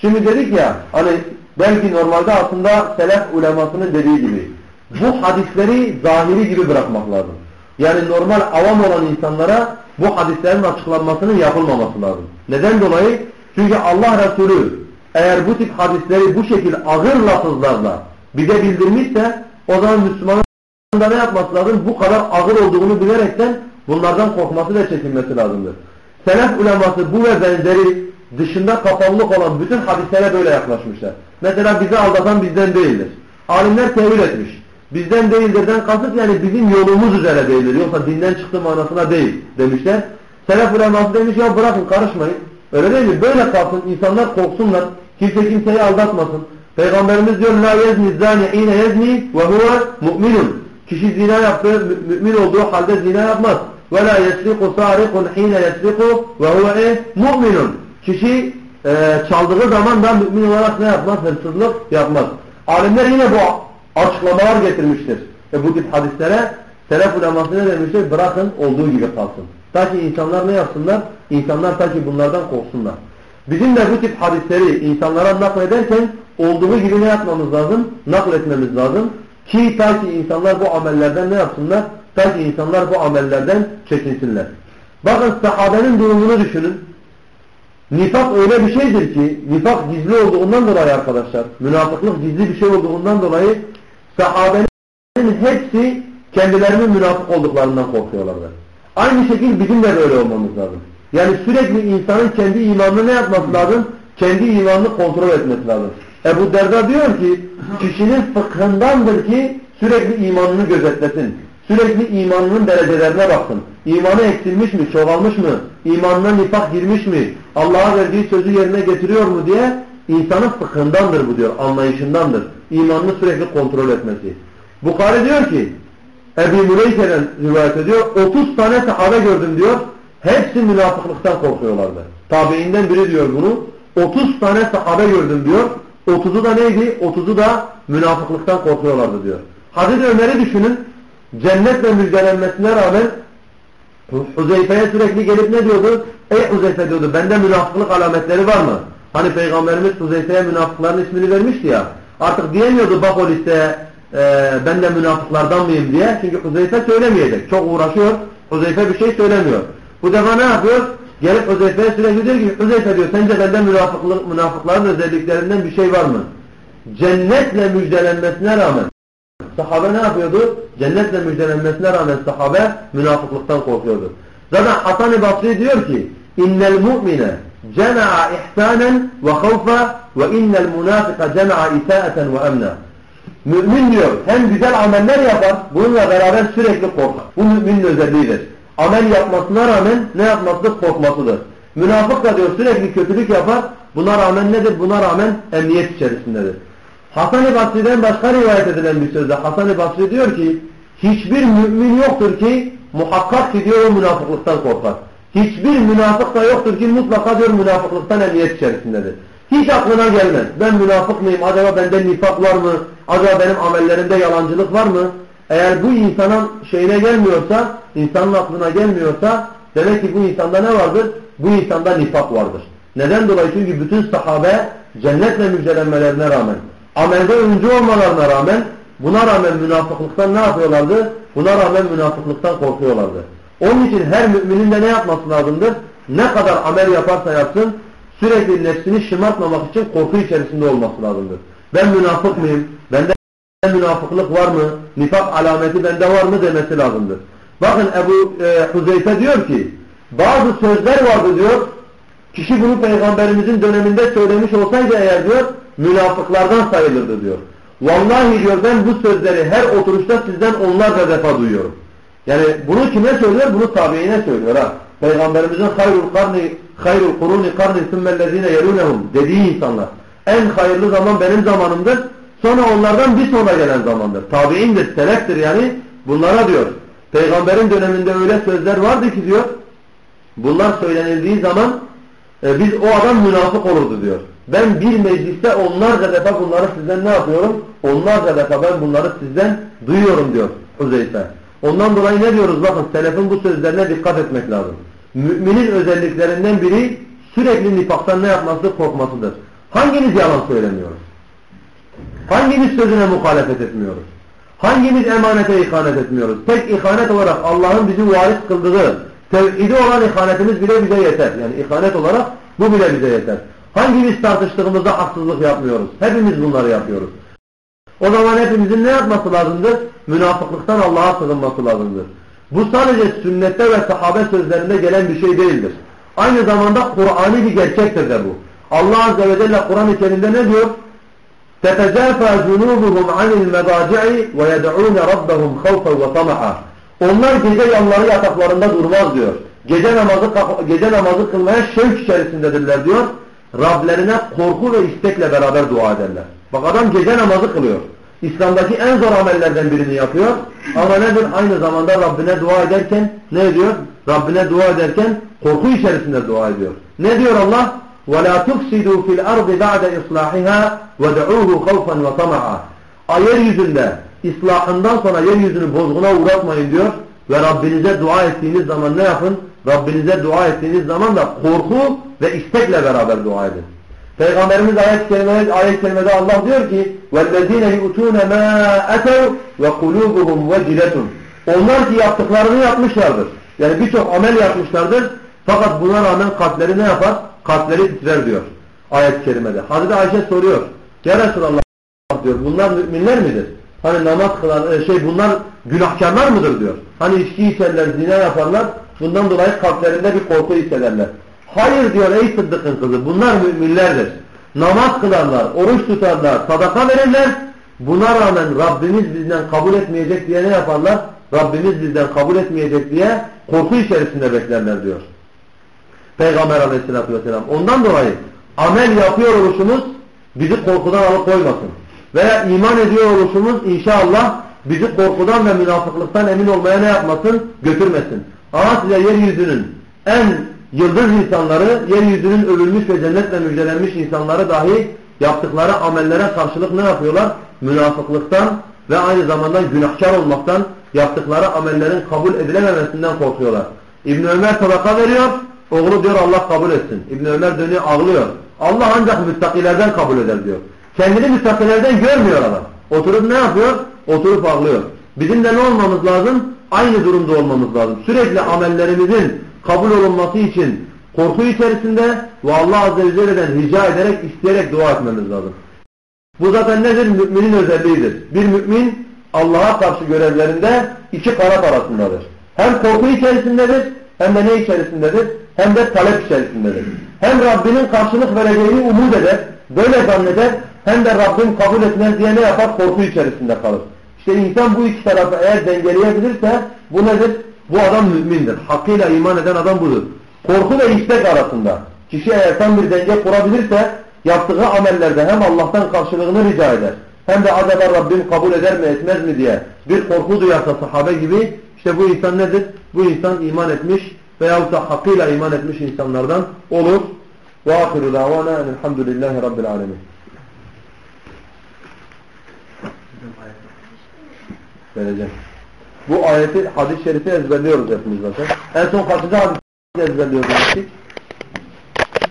B: Şimdi dedik ya hani belki normalde aslında selef ulemasının dediği gibi bu hadisleri zahiri gibi bırakmak lazım. Yani normal avam olan insanlara bu hadislerin açıklanmasının yapılmaması lazım. Neden dolayı? Çünkü Allah Resulü eğer bu tip hadisleri bu şekilde ağır lafızlarla bize bildirmişse o zaman Müslümanın da ne yapması lazım? Bu kadar ağır olduğunu bilerekten bunlardan korkması ve çekinmesi lazımdır. Selef uleması bu ve benzeri dışında kapalılık olan bütün hadislere böyle yaklaşmışlar. Mesela bizi aldatan bizden değildir. Alimler tevil etmiş. Bizden değildirden kasıt yani bizim yolumuz üzere değildir. Yoksa dinden çıktı manasına değil demişler. Selef uleması demiş ya bırakın karışmayın. Öyle değil mi? Böyle kalsın insanlar korksunlar. Kimse kimseyi aldatmasın. Peygamberimiz diyor la yezni zani ine yezni ve mu'minun. Kişi zina yaptığı mümin olduğu halde zina yapmaz. Ve la yesriku sarikun hine yesriku ve huve mu'minun. Kişi e, çaldığı zaman da mümin olarak ne yapmaz? Hırsızlık yapmaz. Alimler yine bu açıklamalar getirmiştir. E, bu tip hadislere selef uleması ne demiştir? Bırakın olduğu gibi kalsın. Ta ki insanlar ne yapsınlar? İnsanlar ta ki bunlardan korksunlar. Bizim de bu tip hadisleri insanlara naklederken olduğu gibi ne yapmamız lazım? Nakletmemiz lazım. Ki ta ki insanlar bu amellerden ne yapsınlar? Ta ki insanlar bu amellerden çekinsinler. Bakın sahabenin durumunu düşünün. Nifak öyle bir şeydir ki, nifak gizli olduğundan dolayı arkadaşlar, münafıklık gizli bir şey olduğundan dolayı sahabenin hepsi kendilerinin münafık olduklarından korkuyorlardı. Aynı şekilde bizim de böyle olmamız lazım. Yani sürekli insanın kendi imanını ne yapması lazım? Kendi imanını kontrol etmesi lazım. Ebu Derda diyor ki, kişinin fıkhındandır ki sürekli imanını gözetlesin. Sürekli imanının derecelerine baksın. İmanı eksilmiş mi, çoğalmış mı, imanına nifak girmiş mi, Allah'a verdiği sözü yerine getiriyor mu diye insanın fıkhındandır bu diyor, anlayışındandır. İmanını sürekli kontrol etmesi. Bukhari diyor ki, Ebu Müleyke'den rivayet ediyor, 30 tane sahabe gördüm diyor, hepsi münafıklıktan korkuyorlardı. Tabiinden biri diyor bunu, 30 tane sahabe gördüm diyor, 30'u da neydi? 30'u da münafıklıktan korkuyorlardı diyor. Hazreti Ömer'i düşünün, cennetle müjdelenmesine rağmen Huzeyfe'ye sürekli gelip ne diyordu? Ey Huzeyfe diyordu bende münafıklık alametleri var mı? Hani Peygamberimiz Huzeyfe'ye münafıkların ismini vermişti ya. Artık diyemiyordu bak o listeye e, ben de münafıklardan mıyım diye. Çünkü Huzeyfe söylemeyecek. Çok uğraşıyor. Huzeyfe bir şey söylemiyor. Bu defa ne yapıyor? Gelip Huzeyfe'ye sürekli diyor ki Huzeyfe diyor sence bende münafıklık, münafıkların özelliklerinden bir şey var mı? Cennetle müjdelenmesine rağmen sahabe ne yapıyordu? Cennetle müjdelenmesine rağmen sahabe münafıklıktan korkuyordu. Zaten Hasan-ı Basri diyor ki innel mu'mine cema'a ihsanen ve havfa ve innel münafika cema'a isa'eten ve emna. Mümin diyor hem güzel ameller yapar bununla beraber sürekli korkar. Bu müminin özelliğidir. Amel yapmasına rağmen ne yapmasıdır? Korkmasıdır. Münafık da diyor sürekli kötülük yapar. Buna rağmen nedir? Buna rağmen emniyet içerisindedir. Hasan-ı Basri'den başka rivayet edilen bir sözde Hasan-ı Basri diyor ki hiçbir mümin yoktur ki muhakkak ki diyor o münafıklıktan korkar. Hiçbir münafık da yoktur ki mutlaka diyor münafıklıktan emniyet içerisindedir. Hiç aklına gelmez. Ben münafık mıyım? Acaba bende nifak var mı? Acaba benim amellerimde yalancılık var mı? Eğer bu insanın şeyine gelmiyorsa, insanın aklına gelmiyorsa demek ki bu insanda ne vardır? Bu insanda nifak vardır. Neden dolayı? Çünkü bütün sahabe cennetle müjdelenmelerine rağmen, amelde öncü olmalarına rağmen, buna rağmen münafıklıktan ne yapıyorlardı? Buna rağmen münafıklıktan korkuyorlardı. Onun için her müminin de ne yapması lazımdır? Ne kadar amel yaparsa yapsın, sürekli nefsini şımartmamak için korku içerisinde olması lazımdır. Ben münafık mıyım? Bende münafıklık var mı? Nifak alameti bende var mı demesi lazımdır. Bakın Ebu e, Huzeyfe diyor ki bazı sözler vardı diyor. Kişi bunu peygamberimizin döneminde söylemiş olsaydı eğer diyor münafıklardan sayılırdı diyor. Vallahi diyor ben bu sözleri her oturuşta sizden onlarca defa duyuyorum. Yani bunu kime söylüyor? Bunu tabiine söylüyor ha. Peygamberimizin hayrul karni hayrul kuruni karni sümmellezine yerunehum dediği insanlar. En hayırlı zaman benim zamanımdır. Sonra onlardan bir sonra gelen zamandır. Tabiindir, seleftir yani. Bunlara diyor. Peygamberin döneminde öyle sözler vardı ki diyor. Bunlar söylenildiği zaman e, biz o adam münafık olurdu diyor. Ben bir mecliste onlarca defa bunları sizden ne yapıyorum? Onlarca defa ben bunları sizden duyuyorum diyor Huzeyfe. Ondan dolayı ne diyoruz? Bakın selefin bu sözlerine dikkat etmek lazım. Müminin özelliklerinden biri sürekli nifaktan ne yapması? Korkmasıdır. Hanginiz yalan söylemiyoruz? Hangimiz sözüne muhalefet etmiyoruz? Hangimiz emanete ihanet etmiyoruz? Tek ihanet olarak Allah'ın bizi varis kıldığı tevhidi olan ihanetimiz bile bize yeter. Yani ihanet olarak bu bile bize yeter. Hangimiz tartıştığımızda haksızlık yapmıyoruz? Hepimiz bunları yapıyoruz. O zaman hepimizin ne yapması lazımdır? Münafıklıktan Allah'a sığınması lazımdır. Bu sadece sünnette ve sahabe sözlerinde gelen bir şey değildir. Aynı zamanda Kur'an'ı bir gerçektir de bu. Allah Azze ve Celle Kur'an-ı Kerim'de ne diyor? تَتَجَافَى جُنُوبُهُمْ عَنِ الْمَضَاجِعِ وَيَدْعُونَ رَبَّهُمْ خَوْفًا وَطَمَعًا Onlar gece yanları yataklarında durmaz diyor. Gece namazı, gece namazı kılmaya şevk içerisindedirler diyor. Rablerine korku ve istekle beraber dua ederler. Bak adam gece namazı kılıyor. İslam'daki en zor amellerden birini yapıyor. Ama nedir? Aynı zamanda Rabbine dua ederken ne diyor? Rabbine dua ederken korku içerisinde dua ediyor. Ne diyor Allah? وَلَا تُفْسِدُوا فِي الْأَرْضِ بَعْدَ إِصْلَاحِهَا وَدَعُوهُ خَوْفًا وَطَمَعًا Yeryüzünde ıslahından sonra yeryüzünü bozguna uğratmayın diyor. Ve Rabbinize dua ettiğiniz zaman ne yapın? Rabbinize dua ettiğiniz zaman da korku ve istekle beraber dua edin. Peygamberimiz ayet kelimede, ayet kelimede Allah diyor ki وَالَّذ۪ينَ يُؤْتُونَ مَا اَتَوْا وَقُلُوبُهُمْ وَجِلَةٌ Onlar ki yaptıklarını yapmışlardır. Yani birçok amel yapmışlardır. Fakat buna rağmen kalpleri ne yapar? Kalpleri titrer diyor ayet-i kerimede. Hazreti Ayşe soruyor. Ya Resulallah diyor bunlar müminler midir? Hani namaz kılan şey bunlar günahkarlar mıdır diyor. Hani içki içerler, zina yaparlar. Bundan dolayı kalplerinde bir korku hissederler. Hayır diyor ey Sıddık'ın kızı bunlar müminlerdir. Namaz kılarlar, oruç tutarlar, sadaka verirler. Buna rağmen Rabbimiz bizden kabul etmeyecek diye ne yaparlar? Rabbimiz bizden kabul etmeyecek diye korku içerisinde beklerler diyor. Peygamber aleyhissalatü vesselam. Ondan dolayı amel yapıyor oluşumuz bizi korkudan alıkoymasın. Veya iman ediyor oluşumuz inşallah bizi korkudan ve münafıklıktan emin olmaya ne yapmasın? Götürmesin. Ama size yeryüzünün en yıldız insanları, yeryüzünün övülmüş ve cennetle müjdelenmiş insanları dahi yaptıkları amellere karşılık ne yapıyorlar? Münafıklıktan ve aynı zamanda günahkar olmaktan yaptıkları amellerin kabul edilememesinden korkuyorlar. İbn Ömer sadaka veriyor, oğlu diyor Allah kabul etsin. İbn Ömer dönüyor ağlıyor. Allah ancak müttakilerden kabul eder diyor. Kendini müttakilerden görmüyor adam. Oturup ne yapıyor? Oturup ağlıyor. Bizim de ne olmamız lazım? Aynı durumda olmamız lazım. Sürekli amellerimizin kabul olunması için korku içerisinde ve Allah Azze ve Celle'den rica ederek, isteyerek dua etmemiz lazım. Bu zaten nedir? Müminin özelliğidir. Bir mümin Allah'a karşı görevlerinde iki kanat arasındadır. Hem korku içerisindedir hem de ne içerisindedir? Hem de talep içerisindedir. Hem Rabbinin karşılık vereceğini umut eder, böyle zanneder hem de Rabbim kabul etmez diye ne yapar? Korku içerisinde kalır. İşte insan bu iki tarafı eğer dengeleyebilirse bu nedir? Bu adam mümindir. Hakkıyla iman eden adam budur. Korku ve istek arasında kişi eğer tam bir denge kurabilirse yaptığı amellerde hem Allah'tan karşılığını rica eder hem de acaba Rabbim kabul eder mi etmez mi diye bir korku duyarsa sahabe gibi işte bu insan nedir? Bu insan iman etmiş veyahut da hakkıyla iman etmiş insanlardan olur. Ve ahiru davana elhamdülillahi rabbil alemin. Vereceğim. Bu ayeti hadis-i şerifi ezberliyoruz hepimiz zaten. En son kaçıncı hadis ezberliyoruz demiştik?